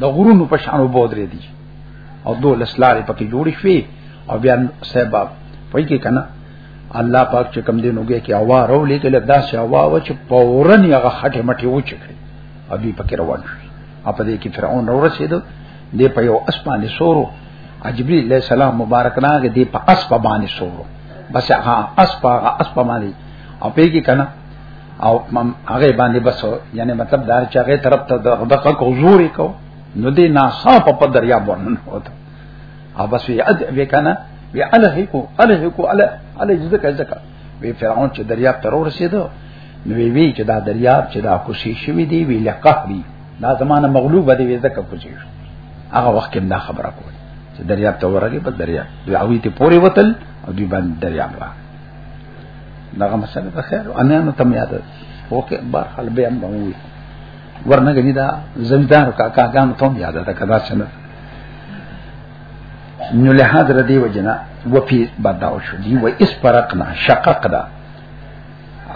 د غرونو په شان وبودرې دي او دو لسلارې پکې جوړې شوې او بیا صاحب پوي کې کنه الله پاک چې کم دینوږي کې هوا رو لیکل دا چې هوا و چې پورن هغه خټه مټه و چکړي او دوی پکې روان شو اپ دې کې فرعون رو رسید دې په یو اسمانه سورو اجبري علیہ السلام مبارک راغې دې په اسبانه سورو بس هغه اسبا اسبا باندې او په کې کنه او مم هغه باندې بس یعنی مطلب دار چې هغه طرف ته دغه کو زور کو نو دې ناسا په دریا باندې وته او بس وی اد وکنه وی اله کو اله کو اله اله ځکه ځکه وی فرعون چې دریا تر ورسېدو نو وی وی چې دا دریا چې دا کوشي شوی دی وی لقهری دا زمانه مغلوب دی وی ځکه کوشي هغه وخت کې دا خبره کوله چې دریا ته ورغی په دریا دوی اوی ته پوری وتل او دوی باندې دریا راغی دغه مسله په خیر ان نه تم یاد اوکه بار حل به هم وي ورنه غني دا زمیدار کا کا ګان ته یاد ده کدا څنګه نو له حاضر دی وجنا و پی بداو شو دی و اس فرقنا شقق دا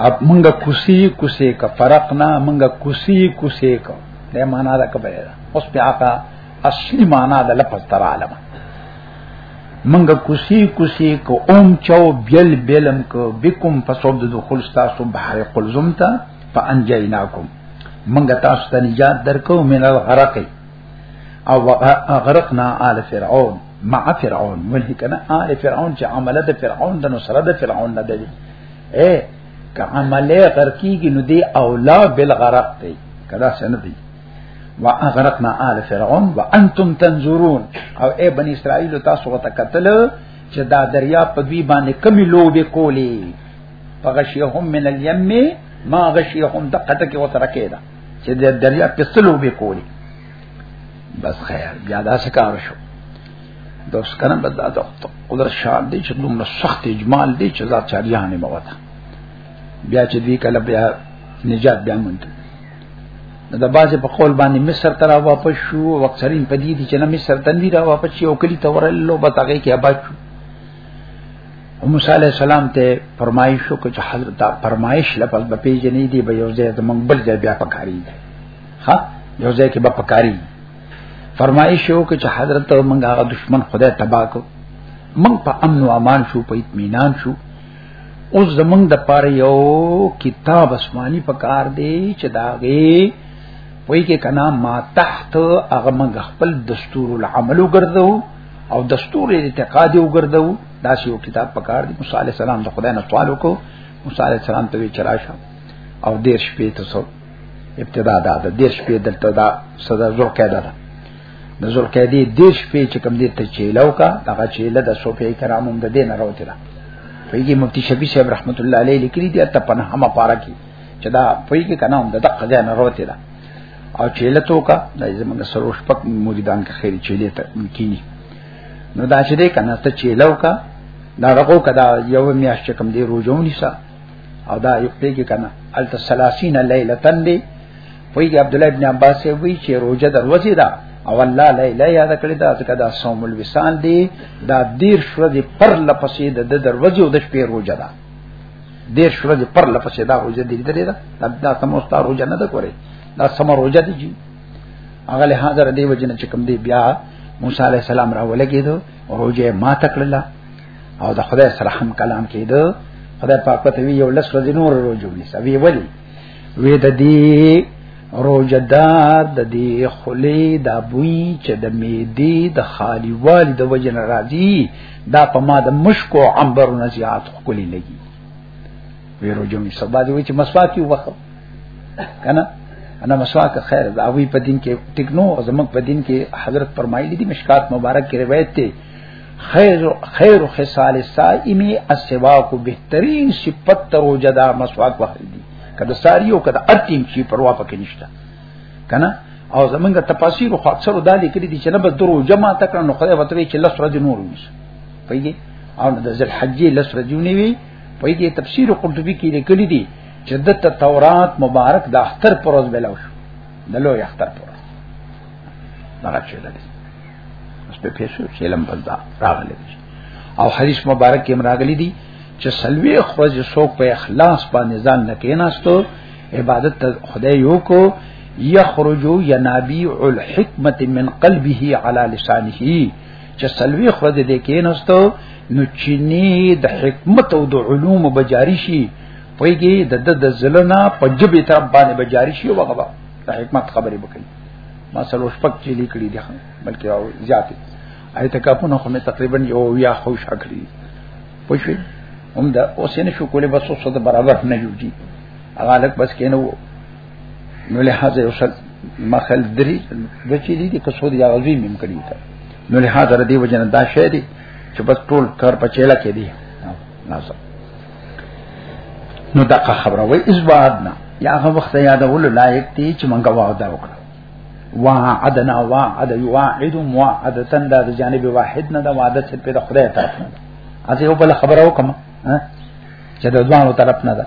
اب منګه کوسی کوسی کا فرقنا منګه کوسی کوسی کا دا معنا دا کبه اوس په آقا اصلي معنا د لفظ تر عالمه منګه کوسی کوسی کو اوم چاو بیل بیلم کو بكم فصوب د دخول تاسو بحر قلزم ته فانجیناکم منګه تاسو ته نجات درکو من الغرق او غرقنا آل فرعون مع فرعون ولې کنه آل فرعون چې عمله د فرعون د نصره د فرعون نه دی اے که عمله غرقیږي نو دی اولا بالغرق دی کدا سن دی واغرقنا آل فرعون وانتم تنظرون او اے بنی اسرائیل تاسو وته قتل چې دا دریا په دوی باندې کمی لوبې کولې فغشيهم من اليم ما غشيهم دقه ټکی وته راکېدا چې د دریا په سلو به کولی بس خیر بیا دا سکار شو دوس کنه بس دا د قدرت شان دی چې دومره سخت اجمال دی چې ذات چاریانه موته بیا چې دی کله بیا نجات بیا مونږ د بازه په قول باندې مصر ته را واپس شو او اکثرین په دې دي چې نه مصر ته نه را واپس شي او کلی ته ورلو به تاګه کې آباد شو موسی علی السلام ته فرمایش شو چې حضرت فرمایش لپس به پیژنې دی به یو ځای د منبل ځای بیا پکاري دی ها یو ځای کې به پکاري فرمایش شو چې حضرت منګه دشمن خدای تباہ کو من په امن او امان شو په اطمینان شو اوس زمنګ د پاره یو کتاب اسماني پکار دی چې داغه وای کې کنا ما تحت هغه موږ خپل دستور العمل وګرځو او دستور اعتقاد وګرځو دا یو کتاب پکار دی موسی عليه السلام د خدای نه سوال وکړو موسی عليه السلام ته چرای شو او دیر شپې ته سو ابتدا دا د دیر شپې دلته دا صدا زو قاعده ده د ذوالقعدې د شپې چې کوم دې ته چیلو کا هغه چیله د صوفي کرامو د دین راوته ده پیږي مفتی شفیع صاحب رحمت الله علیه لیکلی دی ته پنه هم پارا کی چې دا پیږي کنه هم د دقه ځای نه راوته ده او چیله تو کا د زمونږ سروش پک مریدان کا خیر چیله ته کینی نو دا چې دې کنه ته چیلو کا دا رقو کدا یو میاش چې کوم دې روزونی سا او دا یو پیږي کنه التسلاسین لیلتن دی ویږي عبد الله ابن عباس وی چې روزه د ورځې ده او الله لا اله یاد کړی دا ځکه دا صوم الوصال دی دا دیر شو دی پر لپسې د دروازې او د شپې روزه ده دیر شو دی پر لپسې دا روزه دی درې ده دا سموستا روزه نه ده کوي دا سم روزه دی جی هغه له حاضر دی وجنه چې کوم دی بیا موسی علی السلام را ولګیدو روزه ما تکړه او د خدای سره هم کلام کېدو خدای پاک ته وی یو لس ورځې نور روزه ونیسه وی ولی وې د دې روجدار د دې خلی د بوی چې د میدی د خالی وال د وجن راځي دا په ما د مشک او عنبر نه زیات خلی لګي وی روجو می سبا دی چې مسواک یو وخت کنه انا مسواک خیر دا وی په دین کې ټیکنو زمنګ په دین کې حضرت فرمایلی دی مشکات مبارک کې روایت ته خیر خیر خصال الصائم السواق بهترین صفت تر وجدا مسواک وهل دي کله ساری او کله ارتیم شي پروا پکې نشته کنه او زمونږ تفاسیر خو اکثر دا لیکلي دي چې نه بس درو جمع تکړه نو خدای وتوي چې لس ورځې نور ونیسه پیږي او د ذل حج لس ورځې نیوي پیږي تفسیر قرطبي کې لیکلي دي چې د تورات مبارک د اختر پروز بلاو شو د لوی اختر پروز دغه چې ده اوس په پیسو چې لم بندا راغلی او حدیث مبارک کې راغلی دی چې سلوي خرج سوق په اخلاص باندې ځان نه کیناستو عبادت خدای یو کو یخرج ینابیع الحکمت من قلبه علی لسانه چې سلوي خرج دې کیناستو نو چینی د حکمت او د علوم بجاری شي پویږي د د زلنا په جبه تر باندې بجاری شي وغبا د حکمت خبرې وکړي ما سره شپږ چې لیکلي دي بلکې او زیاتې آیت کاپونه خو مې تقریبا یو یا خو شاکړي پوښي هم دا اوس نه شو کولای بس اوس ته برابر نه جوړي هغه لک بس کینو نو له هغه یو څل مخل دري د چې دي د کسو دی غزي مم کړی تا نو له هغه د دې وجنه دا شعر چې بس ټول کار په چيله کې دي نازم نو دغه خبره وای اس وعدنا یا هغه وخت یادول لایق دی چې مونږه وعده وکړو وعدنا وعد یوعد موعدتن دا د جانب واحد نه دا وعده چې په خدای طرف نه اته یو بل خبره وکم چې د دوانو طرف نه ده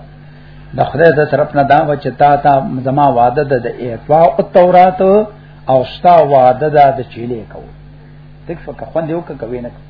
د خدای د طرف نه دا و چې تا تا زما وعده ده د اعطاء او تورات او ستا وعده ده د چيلې کو تک فکر خوند یو کوي نه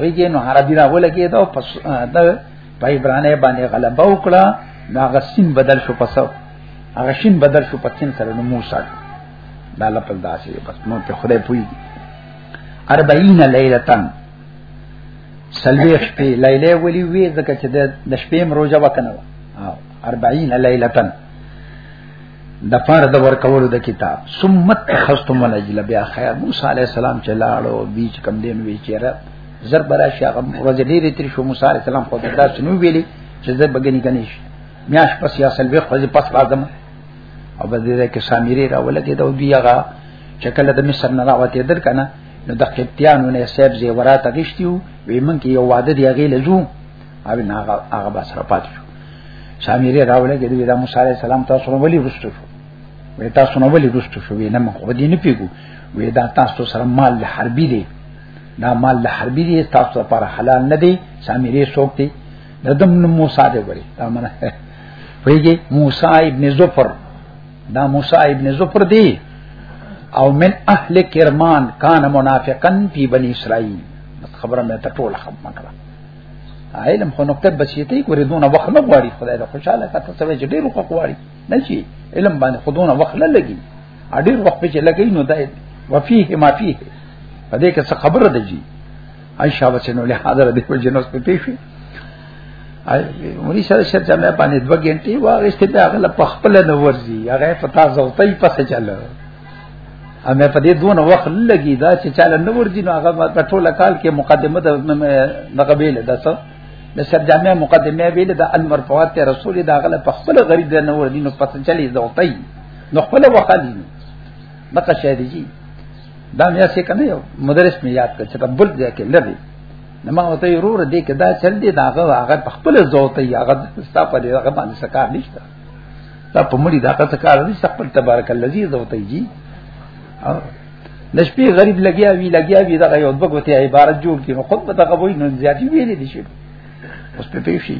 ویګې نو عربي را ولګي دا پس دا په عبرانه باندې غلبه وکړه نو هغه سین بدل شو پس هغه شین بدل شو پس سین سره نو موسی دا لپل داسې بس نو په خدای پوي 40 لیلتن سلویخ پی لیلی ولی وی ځکه چې د شپې مروجه وکنه 40 لیلتن د پاره د ورکولو د کتاب ثم تخستم العجل بیا خیر موسی علی السلام چې لاړو بیچ کم دین وی چیرې زر برا شي هغه ورځ ډېرې تر شو موسی علی السلام خو دا شنو ویلي چې زه بګنی کني شي میاش پس یا سلوي خو پس راځم او به دې کې سامری را ولګي دا بیا هغه چې کله د مصر نه راوته در کنه نو د قبطیانو نه سیب زیورات غشتیو وی من کې یو واده دی غیله زو او نه هغه هغه بس را پات شو سامری راوړل چې د موسی عليه السلام تاسو نو ولي رسټو شو وې تاسو نو ولي رسټو شو وې نه موږ ودی نه پیګو وې دا تاسو سره مال حربي دی دا مال له حربي دي تاسو لپاره حلال نه دي سامری څوک دي د دم موسی دی وړي دا منه ویږي موسی ابن زفر دا موسی ابن زفر دی او من اهل کرمان کان منافقا فی بنی اسرائیل خبره مې ته ټول خبره کړه علم خو نقطه بسیتي ګورې دونه وخت نه غواړي خدای له خوشاله کته څه چې ډېر وخت غواړي نه شي علم باندې خودونه وخت نه لګي ډېر وخت په چې لګي نو دای وفيه ما فيه په دې کې څه خبره ده جی عائشہ وسنو له حاضر دې په جنوس په پیښې مری سره شر جامع باندې دوه غنټې واغستې دا غل په خپل نو ورزي هغه پتا زوتای پسې چلو امه په دې دون وخت لګی دا چې چاله نو ورځي نو هغه په ټوله کال کې مقدمه د نقبیل د څه د سرجامه مقدمه ویل د المرفوات رسول دا غله په خپل غریب د نو ورځي نو پته چلی زوتای نو خپل وقالی بقا شهری جی دا میا سي کنه یو مدرس می یاد کړ چې دا بل ځای کې لري نو ما وته ورور دې کې دا چل دي دا هغه هغه خپل زوتای هغه ستا په دې هغه باندې سکار نشته دا په مړي دا څه کار دي خپل تبارک الذی زوتای جی نشپی غریب لګیا وی لګیا وی دا یو دغه ته عبارت جوړ کینو خود به دغه وای نن زیاتی ویلې دي شي اوس په پیښی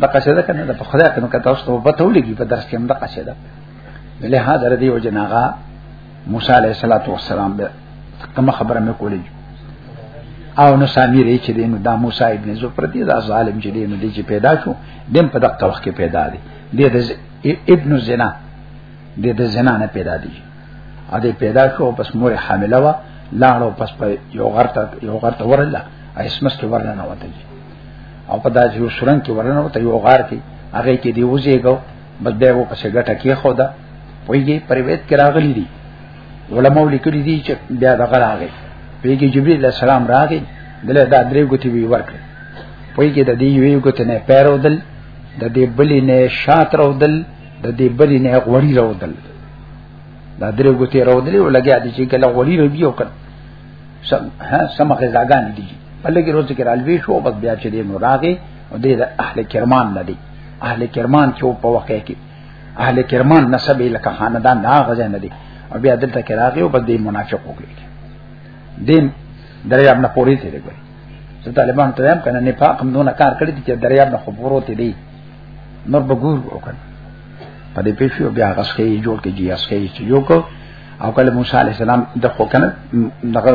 دا قصیده کنه دا په خدای کنه کته اوس ته په تولګي په درس کې هم دا قصیده له هغه ردی او جناغا موسی علیه السلام به کوم خبره مې کولې او نو سامری چې دین دا موسی ابن زفر دی دا ظالم چې دین دی چې پیدا شو دیم په دغه وخت کې پیدا دي د ابن زنا د د زنا نه پیدا دي ا دې پیدا شو پس مور حامله وا لاړو پس په یو غرته یو غرته ورله اسمس کې ورنه نه وته او په داسې یو سرنګ کې ورنه وته یو غار کې هغه کې دی وځيګو بس به و پسې ګټه کې خو دا ویږي پریویت کې راغلي دي علماء لیکلي دي چې بیا دغه راغی پیږي جبرئیل علیہ السلام راغی دله دا درې ګوتې وی ورکړ پیږي د دې یوې ګوتې نه پیرو دل د دې بلې نه شات رو دل د دې بلې نه غوړی رو دل دا درې ګوتې رو دل او لګیا دي چې کله غوړی رو بیا کړ سم ها سم غزاګان دي په لګي روز کې رالوي شو بس بیا چې دې نو راغی او دې د اهل کرمان نه دي اهل کرمان چې په واقع کې اهل کرمان نسب لکه خاندان دا غځه نه دي او بیا دلته کې راغی او بس دې منافق وګړي دین دریاب نه پوری تیرې ګوري چې طالبان ته هم کنه نفاق هم دونه کار کړی چې دریاب نه خبرو ته دی نور بګور وکړ په دې پیښو بیا غس کې جوړ کې جی اس کې چې یو کو او کله موسی علی السلام د خو کنه دغه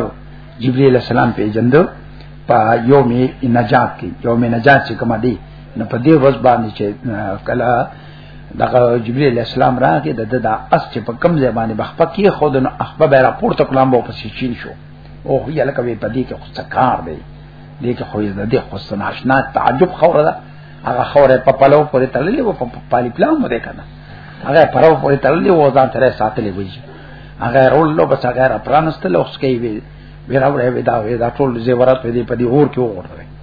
جبرئیل السلام په جندو په یوم نجات کې یوم نجات چې کوم دی نه په دې وځ باندې چې کله دغه جبرئیل علیہ السلام راغی د ددا اس چې په کم ځای باندې بخپه کې خود نو اخبه به راپورته کلام به پسې چین شو او هي لکه وی په دې کې خو کار دی دې کې خو د دې خو سناشنا تعجب خوره ده هغه خوره په پلو پورې تړلې و په پالي پلاو مده کنه هغه پرو پورې تړلې و ځان ترې ساتلې وی هغه رول لو بس هغه را پرانستل اوس کې وی ویراوړې ودا ودا ټول زیورات دې په دې اور کې وګورل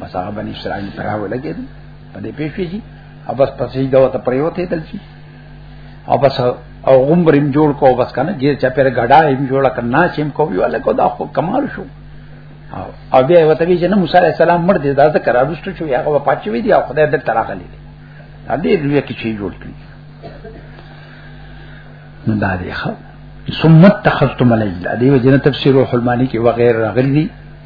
بس هغه باندې شرایي پر هغه لګید په دې پیښې شي او بس پسې دا ته پریوته دل شي او بس او غمبریم جوړ کو بس کنه جیر چا پر غډا ایم جوړ کنا شیم کو وی ولا کو دا خو کمال شو او بیا وته وی چې نه موسی علی السلام مړ دی دا ذکر راوستو شو هغه په پاتې وی دی او خدای دې تراغه لیدي دا دې لوی کې شي جوړ کړی نو دا دی ښه ثم تخذتم الیل دی وجنه تفسیر الحلمانی کې وغیر راغلی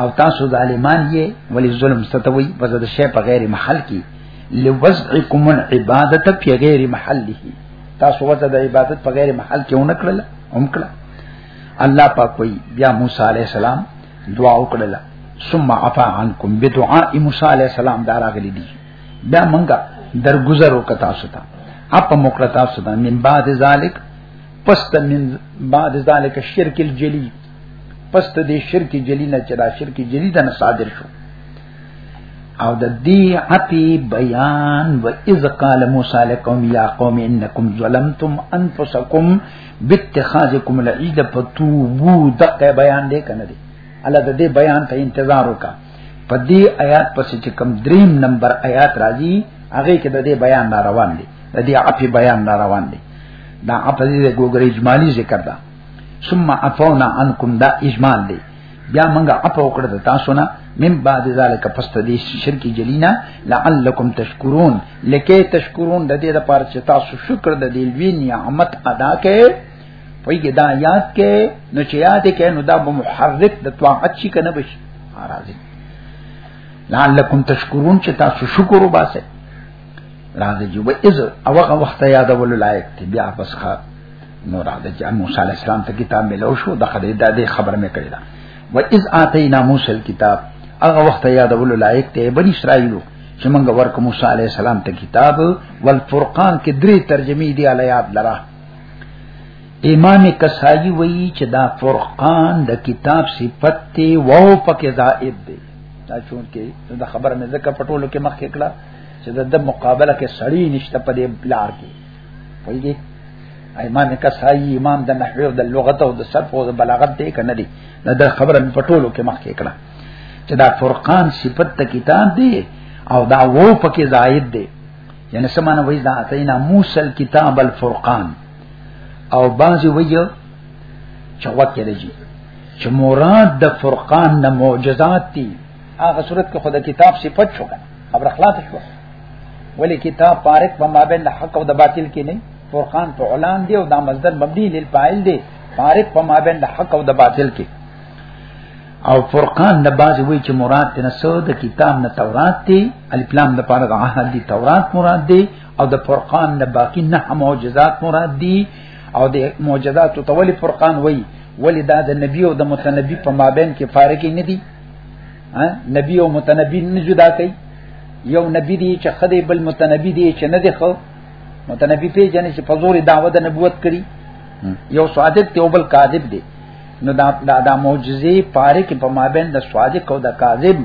او تاسو ظالمان یې ولی ظلم ستوي په زده شی په غیر محل کې لوزعکم العبادت په غیر محله تاسو وته د عبادت په غیر محل کې ونه کړل هم کړل الله پاک کوئی بیا موسی علی السلام دعا وکړه ثم عفا عنكم بدعاء موسی علی السلام دا راغلی دي بیا منګه درگذر وکتا ستا اپ مقرتا ستا من بعد ذلک پس من بعد ذلک الشرک الجلی پس ته دې شرک جلی نه چې دا شرک جلی د نه صادر شو او د دې عتی بیان و اذ قال موسی لكم یا قوم انکم ظلمتم انفسکم باتخاذکم العید فتوبو دغه بیان دې کنه دې الله د دې بیان ته انتظار وکا په دې آیات پس چې کم دریم نمبر آیات راځي هغه کې د دې بیان را روان دي د دې عفي بیان را روان دي دا عفي د ګوګري اجمالی ذکر ده ثم عفونا عنكم دا اجمال دی بیا منګه اپا وکړه د تاسو نه من بعد ذالک پس دې شرک جلینا لعلکم تشکرون لکه تشکرون د دې لپاره چې تاسو شکر د دې لوی نعمت ادا کړئ ویګه دا یاد کې نو چې یاد کې نو دا به محرک د طاعت شي کنه بشي راځي لعلکم تشکرون چې تاسو شکر وباسئ راځي جو به اذ او هغه وخت یادول لایق دی بیا پس خاطر نو را د جام موسی علی السلام ته کتاب ملو شو د خدای د دې خبر مې کړی دا و اذ اتینا موسی الكتاب هغه وخت یادول لایق ته بنی اسرائیلو چې موږ ورک موسی علی السلام ته کتاب والفرقان کې درې ترجمې دی علی یاد لرا امام کسائی وی چې دا فرقان د کتاب صفت ته وو پکې زائد دی دا چون کې دا خبره مې زکه پټولو کې مخ کې کړه چې د مقابله کې سړی نشته په دې بلار کې پوهیږي امام کسائی امام د نحوی او د لغت او د صرف او د بلاغت دی کنه دی دا خبره په ټولو کې مخکې کړه چې دا فرقان صفت ته کتاب دی او دا وو پکې زائد دی یعنی سمانه وای دا اتینا موسی الكتاب الفرقان او بعضی وای چې وکړي چې مراد د فرقان نه معجزات دي هغه صورت کې خدای کتاب صفت شو خبر خلاص شو ولی کتاب فارق په مابین حق او د باطل کې نه فرقان په اعلان دی او دا مصدر مبني للفاعل دی فارق په مابین د حق او د باطل کې او فرقان د باز وی چې مراد تنه سو د کتاب نه تورات دی الکلام د پاره د عهد دی تورات مراد دی او د فرقان نه باقی نه معجزات مراد دی او د معجزات او تول فرقان وی ولی دا د نبی او د متنبی په مابین کې فارق نه دی نبی او متنبی نه جدا کوي یو نبی دی چې خدای بل متنبی دی چې نه دی خو متنبی په جنې چې فزور دعوه د نبوت کړي یو صادق دی او بل کاذب دی نو دا دا, دا معجزې پاره کې په مابین د صادق او د کاذب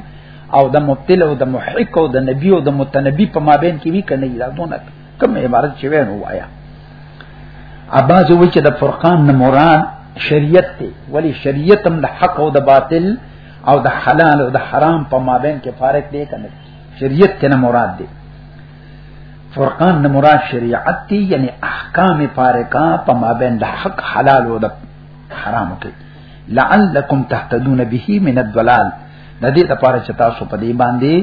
او د مبتل او د محق او د نبی او د متنبی په مابین کې وی کنه دا دونه کوم عبارت چې وینو وایا اباز وی چې د فرقان نه مراد شریعت دی ولی شریعت هم د حق او د باطل او د حلال او د حرام په مابین کې فارق دی کنه شریعت ته نه مراد دی فرقان نه مراد شریعت دی یعنی احکام فارقه په مابین د حق حلال او د حرام کې لعلکم تهتدون به من الضلال د دې لپاره چې تاسو په دې باندې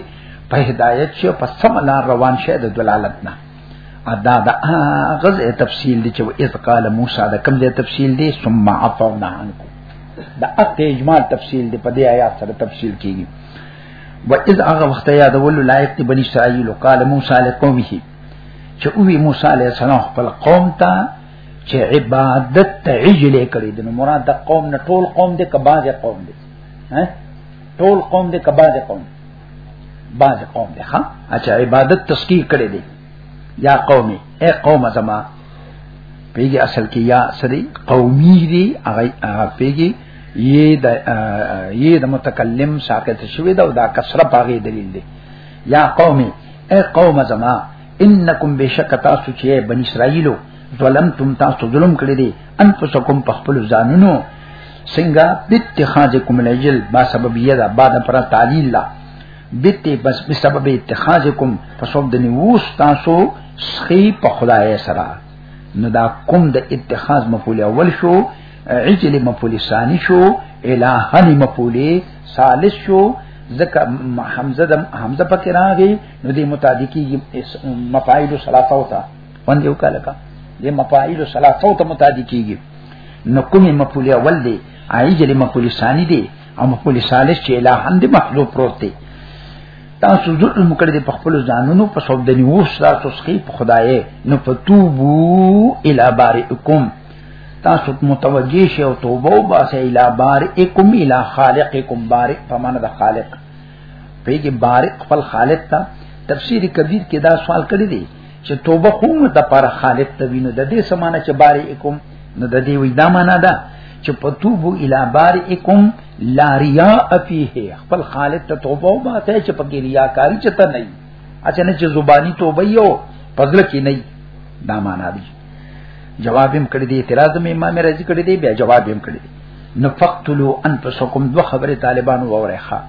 په هدایت شو په سم لار روان شئ د دلالت نه ادا دا غز تفصیل دي چې اذ قال موسی دا کوم دې تفصیل دي ثم عفونا عنكم دا اته اجمال تفصیل دي په دې آیات سره تفصیل کیږي و اذ هغه وخت یاد ول لایق دی بنی اسرائیل قال موسی لقومه چې او موسی علیہ السلام خپل قوم ته چې عبادت ته عجله کړی د مراد د قوم نه ټول قوم دې کباځه قوم دې ها ټول قوم دې کبا دې قوم باز قوم دې ها اچھا عبادت تسکیه کړې دي یا قومي اے قوم زما پیږي اصل کې یا سری قومي دي هغه پیږي یې د یې د متکلم ساقط شوی دا دا کسره پاغي دلیل دی یا قومي اے قوم زما انکم بشک تاسو چې بنی اسرائیلو ظلمتم تاسو ظلم کړی دي انفسکم په خپل ځانونو څنګه بتخاذکم العجل با سببیه دا بعد پر تعلیل لا بت بس بسبب اتخاذکم فسوب د نیوس تاسو سخی په خدای سره نو دا کوم د اتخاذ مفعول اول شو عجل مفعول ثانی شو الہن مفعول ثالث شو ذکا حمزه حمزه پکې راغی نو دې متعدی کی مفاعیل ثلاثه وتا وان دیو کاله کا د مفاعیل ثلاثه ته متعدی کیږي نو کومه مفعول اول دی عاجل مفعول ثانی دی او مفعول ثالث چې الہن دی محذوف پروت دی تاسو ظلم کړی دی په خپل ځانونو په سبب د نیو تاسو سخی په خدای نو فتوبو الی بارئکم تاسو متوجی شئ او توبه وباسئ الی بارئکم الی خالقکم بارئ په معنا د خالق پیږي بارئ خپل خالق ته تفسیر کبیر کې دا سوال کړی دی چې توبه خو مو د پر خالق ته وینو د دې سمانه چې بارې کوم نو د دې وې دا معنا ده چې پتوبو الی بارئکم لا ریاء فیه خپل خالق ته توبه او باته چې پکې ریاکاری چته نه اچھا نه چې زبانی توبه یو پزړه کې نه دا معنا دی جواب هم کړی دی اعتراض مې امام رازی کړی دی بیا جواب هم کړی دی نو فقتلوا انفسکم دو خبره طالبانو وورخه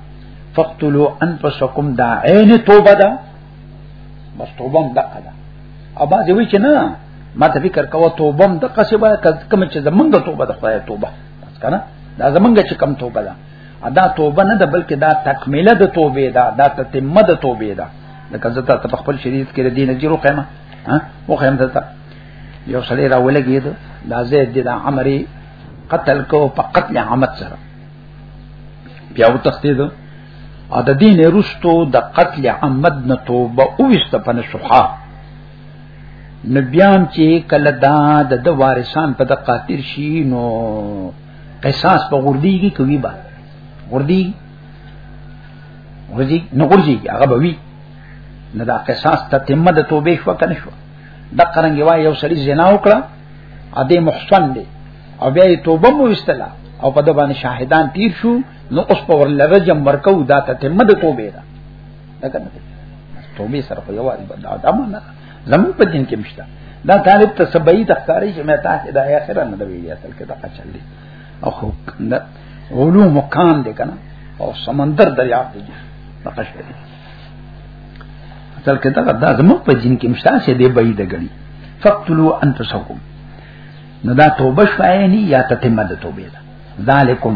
فقتلوا انفسکم دا عین توبه ده بس توبه هم دقه ده ابا دې وی چې نه ما ته فکر کاوه توبه هم دقه سی وای کوم چې زمونږ توبه ده خدای توبه بس کنه دا زمونږ چې کم توبه ده ادا توبه نه ده بلکې دا تکمیله ده توبه ده دا تتمه ده توبه ده لکه زه ته په خپل شریعت کې دین جوړو قیمه ها مو قیم ده یو سړی را ولګید دا زید د عمرې قتل کو په قتل عامت سره بیا و تختید ا د دین رستو د قتل عمد نه توبه او وست په نصحه نبیان چې کله دا د د وارثان په د قاتل شي نو قصاص په غردیږي کوي با غردي غردي نو غردي هغه به وي نه دا قصاص ته تمه د توبې شو کنه شو د قرنګي وای یو سړي زنا وکړه ا دې محسن دی او بیا توبه مو وستله او په د باندې شاهدان تیر شو نو اوس په ورل رجم ورکو دا ته ته مد توبه ده دا کنه توبه سره په یوه بندا دا معنا زمون په دین کې مشته دا طالب ته سبعی تخکاری چې مې تاسو د اخره نه دی ویل اصل کې دا چل دی او خو کنده علوم کان دی کنه او سمندر دریاب دی دا قشته دی اصل کې دا دا زمون په دین کې مشته چې دی بعید غړي فقتلوا انفسکم نو دا توبه شوایې نه یا تتمه د توبې ده ذالکم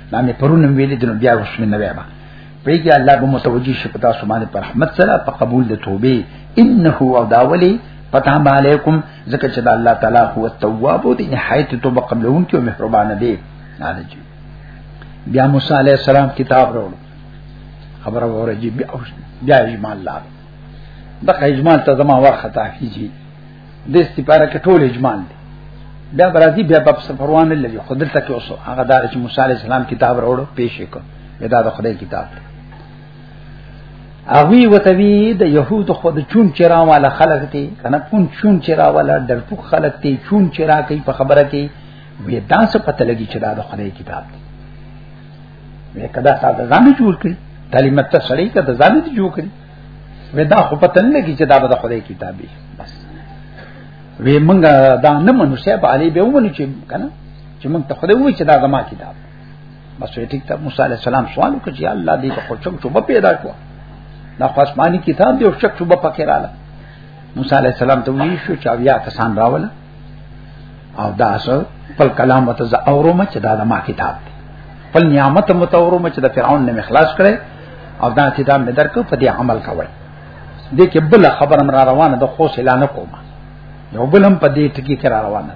دا مې پرون ویلې د بیا اوس مې نه وای با پیږي الله به متوجي شي پتا سبحانه پر رحمت سره په قبول د توبه انه او داولی پتا علیکم ځکه چې دا الله تعالی هو التواب او د نهایت توبه قبلون کې مهربان دی عالج بیا موسی علی السلام کتاب راوړ خبره وره جی بیا بیا اجمال لا دغه اجمال ته زما ورخه تعفیجی د استپاره کې ټول اجمال دي بیا برازي بیا په سفروان لږه خدل تک اوسو هغه دار چې موسی عليه السلام کتاب راوړو پیش وکړ دا د خدای کتاب دی اوی وتوی د يهود خود چون چرا والا خلق دي کنه پون چون چرا والا ډرپو خلق دي چون چرا کوي په خبره کې وې دا څه پته لګي چې دا د خدای کتاب دی وې کدا ساده ځان جوړ کړی تعلیمت ته سړی کدا ځان دې جوړ کړی وې دا خو پته نه لګي چې دا به د خدای کتاب دی بس وې مونږ دا نه منو شه په علي به ومنو چې کنه چې مونږ ته خدای وایي چې دا زما کتاب بس وې ټیک ته موسی عليه السلام سوال وکړ چې الله دې په خوشم شوبه پیدا کړو دا خو آسماني کتاب دی او شک شوبه پکې رااله موسی عليه السلام ته وی شو چې بیا کسان راوله او دا اصل خپل کلام وته ز اوروم چې دا د ما کتاب دی خپل نعمت متوروم چې د فرعون نه مخلاص کړي او دا چې دا مې درکو په دې عمل کوي دې کې بل خبر مر روانه د خو سلا نه کومه یو بل هم په دې ټکی کرا روانه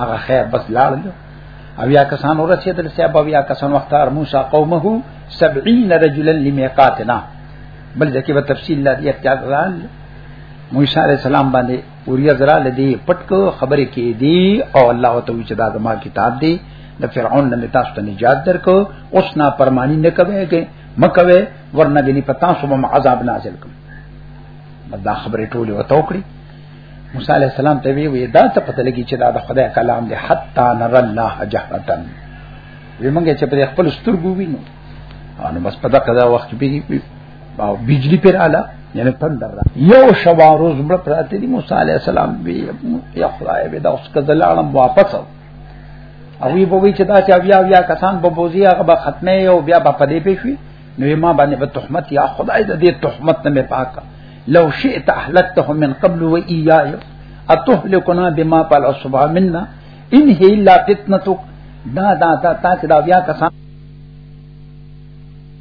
هغه خیر بس لاړ او یا کسان ورسېدل صاحب او یا کسان وختار موسی قومه 70 رجلا لمیقاتنا بل ځکه به تفصیل لا دې اختیار موسی علی السلام باندې وریا زرا لدی پټ کو خبرې کې دی او الله او توچ دا زما کتاب دی د فرعون نه تاسو ته نجات درکو اوس نا پرمانی نه کوي کې مکوي ورنه غني پتا سو مم عذاب نازل کوم دا خبرې ټوله وته وکړي موسی علی السلام ته وی دا ته پته لګی چې دا د خدای کلام دی حتا نر الله جهرتن وی مونږ چې په خپل سترګو وینو نو بس په دغه وخت به او بجلی پر اعلی یعنی تندر را یو شوا روز مړ پراته دي موسی علی السلام وی یا خدای به دا اوس کدل عالم واپس او وی بووی چې دا چې بیا بیا کسان په بوزي هغه به ختمه او بیا په پدې پېښوي نو ما باندې په تهمت یا خدای دې تهمت نه پاک لو شئت اهلكتهم من قبل و اياي اتهلكنا بما فعل الصبح منا ان هي الا فتنتك دا دا تا چې دا بیا کسان